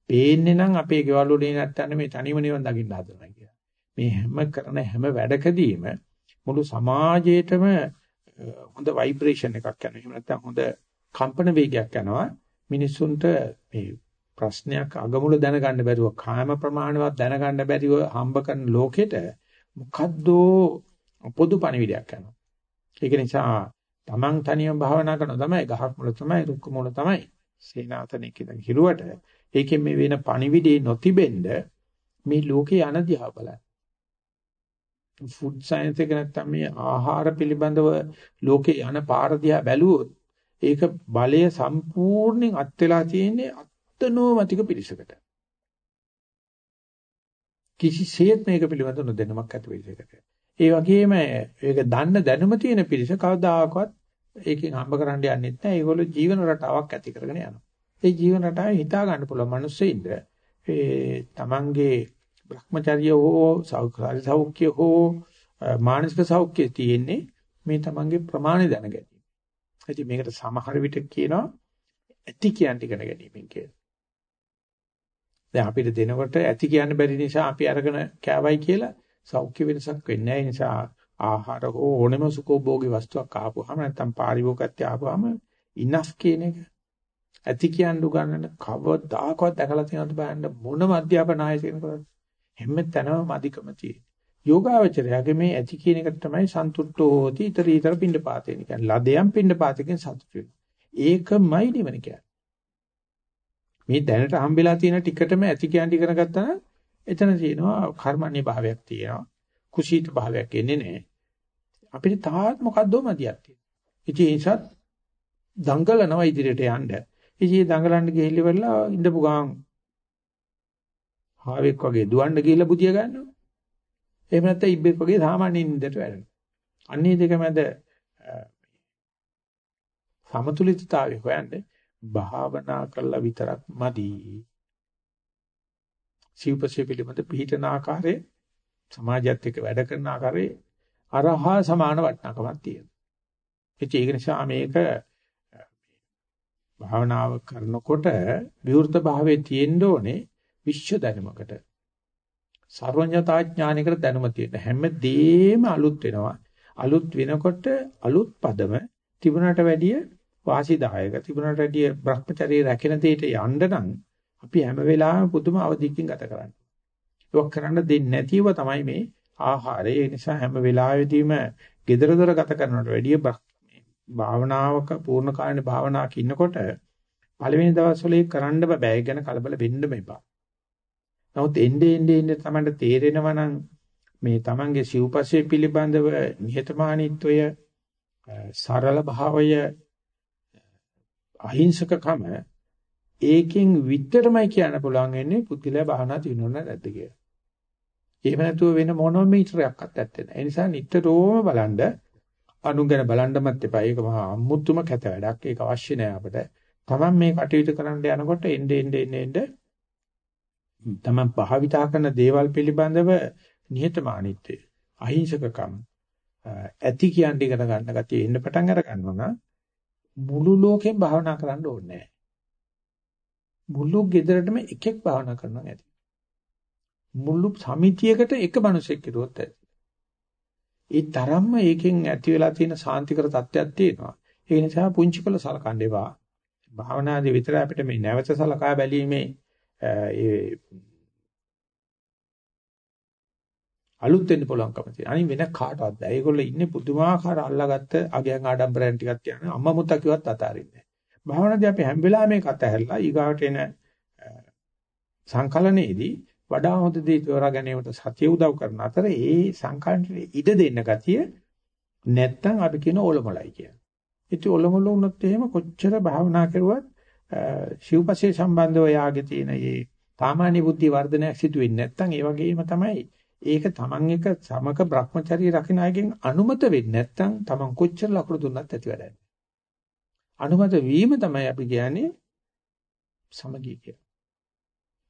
පේන්නේ නම් අපේ ගෙවල් වල නැත්තන් මේ තනියම නිවන් දකින්න හදනවා කියලා. මේ හැම කරන හැම වැඩකදීම මුළු සමාජයේටම හොඳ ভাইබ්‍රේෂන් එකක් යනවා. එහෙම නැත්නම් හොඳ කම්පන වේගයක් යනවා. මිනිස්සුන්ට මේ ප්‍රශ්නයක් අගමුල දැනගන්න බැරුව කාම ප්‍රමාණවත් දැනගන්න බැරිව හම්බ කරන ලෝකෙට මොකද්ද පොදු පණිවිඩයක් යනවා. ඒක නිසා Taman තනියම භාවනා කරන තමයි ගහක් මුල තමයි රුක්ක මුල තමයි සේනාතනෙ කියන හිරුවට ඒකෙන් මේ වෙන පණිවිඩේ නොතිබෙන්න මේ ලෝකේ යන දිහා බලන්න. ෆුඩ් සයන්ස් එක නැත්තම් මේ ආහාර පිළිබඳව ලෝකේ යන පාර දිහා බැලුවොත් ඒක බලය සම්පූර්ණයෙන් අත් වෙලා තියෙන්නේ අත්නෝමතික පිරිසකට. කිසිසේත් මේක පිළිබඳව නොදැනුමක් ඇති පිරිසකට. ඒ වගේම ඒක දන්න දැනුම තියෙන පිරිස කවදාකවත් ඒකෙන් හම්බ කරන්න යන්නේ නැහැ. ඒගොල්ලෝ ජීවන රටාවක් ඇති කරගෙන යනවා. ඒ ජීවන රටාව හිතා ගන්න පුළුවන් මිනිස්සෙින්ද ඒ තමන්ගේ භ්‍රමචර්ය හෝ සෞඛ්‍ය හෝ මානසික සෞඛ්‍ය තියෙන්නේ මේ තමන්ගේ ප්‍රමාණය දැන ගැනීම. ඉතින් මේකට සමහර විට කියනවා ඇති කියන්න ඉගෙන ගැනීමෙන් කියලා. දැන් අපිට දෙනකොට ඇති කියන්න බැරි නිසා අපි අරගෙන කෑවයි කියලා සෞඛ්‍ය වෙනසක් වෙන්නේ නැහැ. ඒ නිසා ආහාර හෝ ඕනෙම සුඛෝභෝගී වස්තුවක් ආපුවාම නැත්නම් පාරිභෝගිකත්වය ආපුවාම ඉනෆ් කියන එක ඇති කියන්න උගන්නන කවදාකවත් දැකලා තියෙනවද බලන්න මොනම අධ්‍යාපන ආයතනයකවත් හැම තැනම මදිකම තියෙන. යෝගාවචරයගේ මේ ඇති කියන එක තමයි සන්තුට්ඨෝ හෝති ඊතර ඊතර පින්න පාතේන කියන්නේ. ලදයන් පින්න පාතකින් සතුට වෙනවා. ඒකමයි නිවන කියන්නේ. මේ දැනට හම්බෙලා තියෙන ටිකටම ඇති කියන්ටි කරගත්තා නම් එතන තියෙනවා කර්මන්නේ භාවයක් තියෙනවා. කුසීත භාවයක් එන්නේ නැහැ. අපිට තාත් මොකද්දෝ මදියක් තියෙනවා. ඉතින් ඒ නිසා දඟලනවා ඉදිරියට යන්න. ඉතින් දඟලන්න ගිහිල්ලා වෙලා ඉඳපු ගාම් හාවෙක් වගේ දුවන්න ගිහිල්ලා බුදිය ගන්නවා. එහෙම නැත්නම් ඉබ්බෙක් වගේ සාමාන්‍ය නින්දට වැටෙනවා. අන්නේ දෙක මැද සමතුලිතතාවය හොයන්නේ භාවනා කළා විතරක් මදි. සිව්පසේ පිළිබඳ පිළිතන ආකාරයේ සමාජයත් එක්ක වැඩ කරන ආකාරයේ අරහා සමාන වටිනාකමක් තියෙනවා. ඒක නිසා මේක භාවනාව කරනකොට විවෘත භාවයේ තියෙන්න ඕනේ විශ්ව දැනුමකට. සර්වඥතා ඥානයකට දැනුම තියෙන හැමදේම අලුත් වෙනවා. අලුත් වෙනකොට අලුත් පදම තිබුණට වැඩිය වාසිදායක තිබුණට වැඩිය Brahmacharya රැකෙන දෙයට යන්න නම් අපි හැම වෙලාවෙම පුදුම අවධියකින් ගත කරන්නේ. ඒක කරන්න දෙන්නේ නැතිව තමයි මේ ආහාරය. ඒ නිසා හැම වෙලාවෙදීම gedara dora ගත කරනවට වැඩිය භාවනාවක පූර්ණ කායන භාවනාවක ඉන්නකොට පළවෙනි දවස්වල ඒක කරන්න බෑ. ඒක ගැන කලබල වෙන්න මෙපා. නමුත් එnde ende ende තමයි තේරෙනවා නම් මේ Tamange සිව්පස්සේ පිළිබඳව නිහතමානීත්වය සරල භාවය අහිංසකකම ඒකෙන් විතරමයි කියන්න පුළුවන් වෙන්නේ පුද්ගලයා භාවනා දිනවන නැද්ද කියලා. එහෙම නැතුව වෙන මොනම මීටරයක්වත් ඇත්තේ නැහැ. ඒ නිසා නිතරම බලන්න අනුගෙන බලන්නමත් එපා. ඒක මහා අමුතුම කැත වැඩක්. ඒක අවශ්‍ය නැහැ අපිට. Taman මේ කටයුතු කරන්න යනකොට එnde ende ende ende Taman භාවිතා කරන දේවල් පිළිබඳව නිහතමානීත්වය, අහිංසකකම ඇති කියන්නේ ඉගෙන ගන්න ගතිය එන්න පටන් අර ගන්නවා නම් මුළු ලෝකෙම භාවනා කරන්න ඕනේ නැහැ. මුළු ගෙදරටම එකෙක් භාවනා කරනවා ඇති. මුළු සමිතියකට එක මිනිසෙක් කිරුවොත් ඇති. ඒ තරම්ම ඒකෙන් ඇති වෙලා තියෙන සාන්තිකර තත්ත්වයක් තියෙනවා. ඒ නිසා පුංචි කළ සලකන්න එපා. භාවනාදී විතර අපිට මේ නැවත සලකා බැලීමේ ඒ අලුත් වෙන්න පුළුවන්කම තියෙනවා. අනිත් වෙන කාටවත් බෑ. ඒගොල්ලෝ ඉන්නේ පුදුමාකාර අල්ලාගත්ත අගයන් ආඩම්බරයන් ටිකක් තියන අම්මා මුත්තා කිව්වත් අතාරින්නේ නැහැ. භාවනාදී අපි හැම වෙලාවෙම මේක අතහැරලා ඊගාවට එන සංකලනයේදී වඩා හොඳ දේ තෝරා ගැනීමට සතිය උදව් කරන අතර ඒ සංකල්පෙට ඉඩ දෙන්න ගතිය නැත්තම් අපි කියන ඔලොමලයි කියන. ඉතින් ඔලොමල වුණොත් එහෙම කොච්චර භාවනා කරුවත් ශිවපසේ සම්බන්ධව යාගේ තියෙන මේ සාමාන්‍ය බුද්ධි වර්ධනයක් සිදු වෙන්නේ නැත්තම් ඒ වගේම තමයි ඒක Taman එක සමක Brahmacharya රකින්න අයගෙන් අනුමත වෙන්නේ නැත්නම් Taman කොච්චර ලකුණු දුන්නත් ඇති වැඩක් අනුමත වීම තමයි අපි කියන්නේ සමගිය කියලා.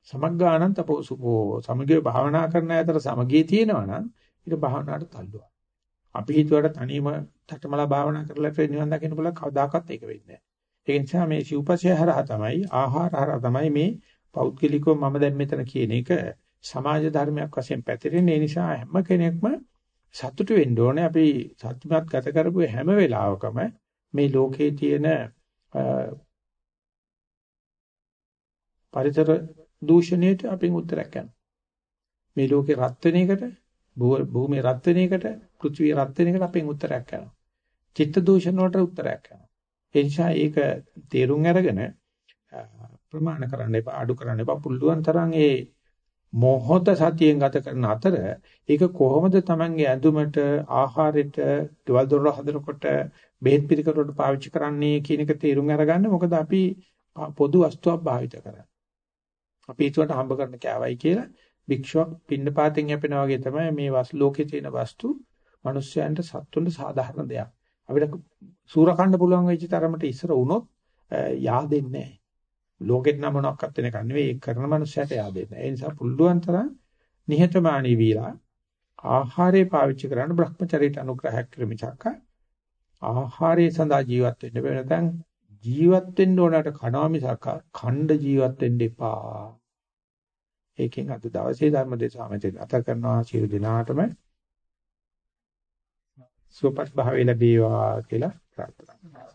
සමග්ගානං තපෝසුකෝ සමගිය භාවනා කරන අතර සමගිය තියෙනවා නම් ඒක භාවනාවට තල්ලුවක්. අපි හිතුවට තනියම තටමලා භාවනා කරලා නිවන් දකින්න බල කවදාකවත් ඒක වෙන්නේ නැහැ. ඒ නිසා මේ සිව්පසය හරහා තමයි ආහාර හරහා තමයි මේ පෞද්ගලිකව මම දැන් මෙතන කියන එක සමාජ ධර්මයක් වශයෙන් පැතිරෙන ඒ නිසා හැම කෙනෙක්ම සතුටු වෙන්න ඕනේ අපි සත්‍යමත් ගත කරපු හැම වෙලාවකම මේ ලෝකේ තියෙන පරිසර දූෂණයට අපින් උත්තරයක් ගන්න. මේ ලෝකේ රත් වෙන එකට භූමිය රත් වෙන එකට පෘථිවිය රත් වෙන එකට අපින් උත්තරයක් ගන්නවා. චිත්ත දූෂණ වලට උත්තරයක් ගන්නවා. ඒ නිසා ඒක තේරුම් අරගෙන ප්‍රමාණ කරන්න එපා අඩු කරන්න එපා. පුළුවන් තරම් ඒ මොහොත සතියෙන් ගත කරන අතර ඒක කොහොමද Tamange ඇඳුමට ආහාරයට ඩවල් දොර හදනකොට බෙහෙත් පිළිකරකට පාවිච්චි කරන්නේ කියන එක තේරුම් අරගන්න. මොකද අපි පොදු වස්තුවක් භාවිත කරන්නේ. අපි ඒකට හම්බ කරන කෑවයි කියලා භික්ෂුවක් පින්නපාතෙන් යැපෙනා වගේ තමයි මේ වස් ලෝකේ තියෙන වස්තු මිනිස්යන්ට සත්තුන්ට සාධාරණ දෙයක්. අපිට සූරකණ්ඩ පුළුවන් වෙච්ච තරමට ඉස්සර වුණොත් yaadෙන්නේ නැහැ ලෝකෙත් නම් මොනක්වත් වෙන එක නෙවෙයි ඒ කරන මනුස්සයට yaadෙන්න. ඒ නිසා පුළුවන් තරම් නිහතමානී වීලා ආහාරය පාවිච්චි කරන්න Brahmacharයට අනුග්‍රහයක් කරමිසක් ආහාරය සඳහා ජීවත් වෙන්න බෑ නැත්නම් ජීවත් වෙන්න ඕනට කනවා මිසක් ඛණ්ඩ ජීවත් වෙන්න එපා. ඒකෙන් අද දවසේ ධර්ම දේශාවෙන් අත කරනවා සියලු දිනාටම සුවපත් භාවය ලැබේවා කියලා ප්‍රාර්ථනා කරනවා.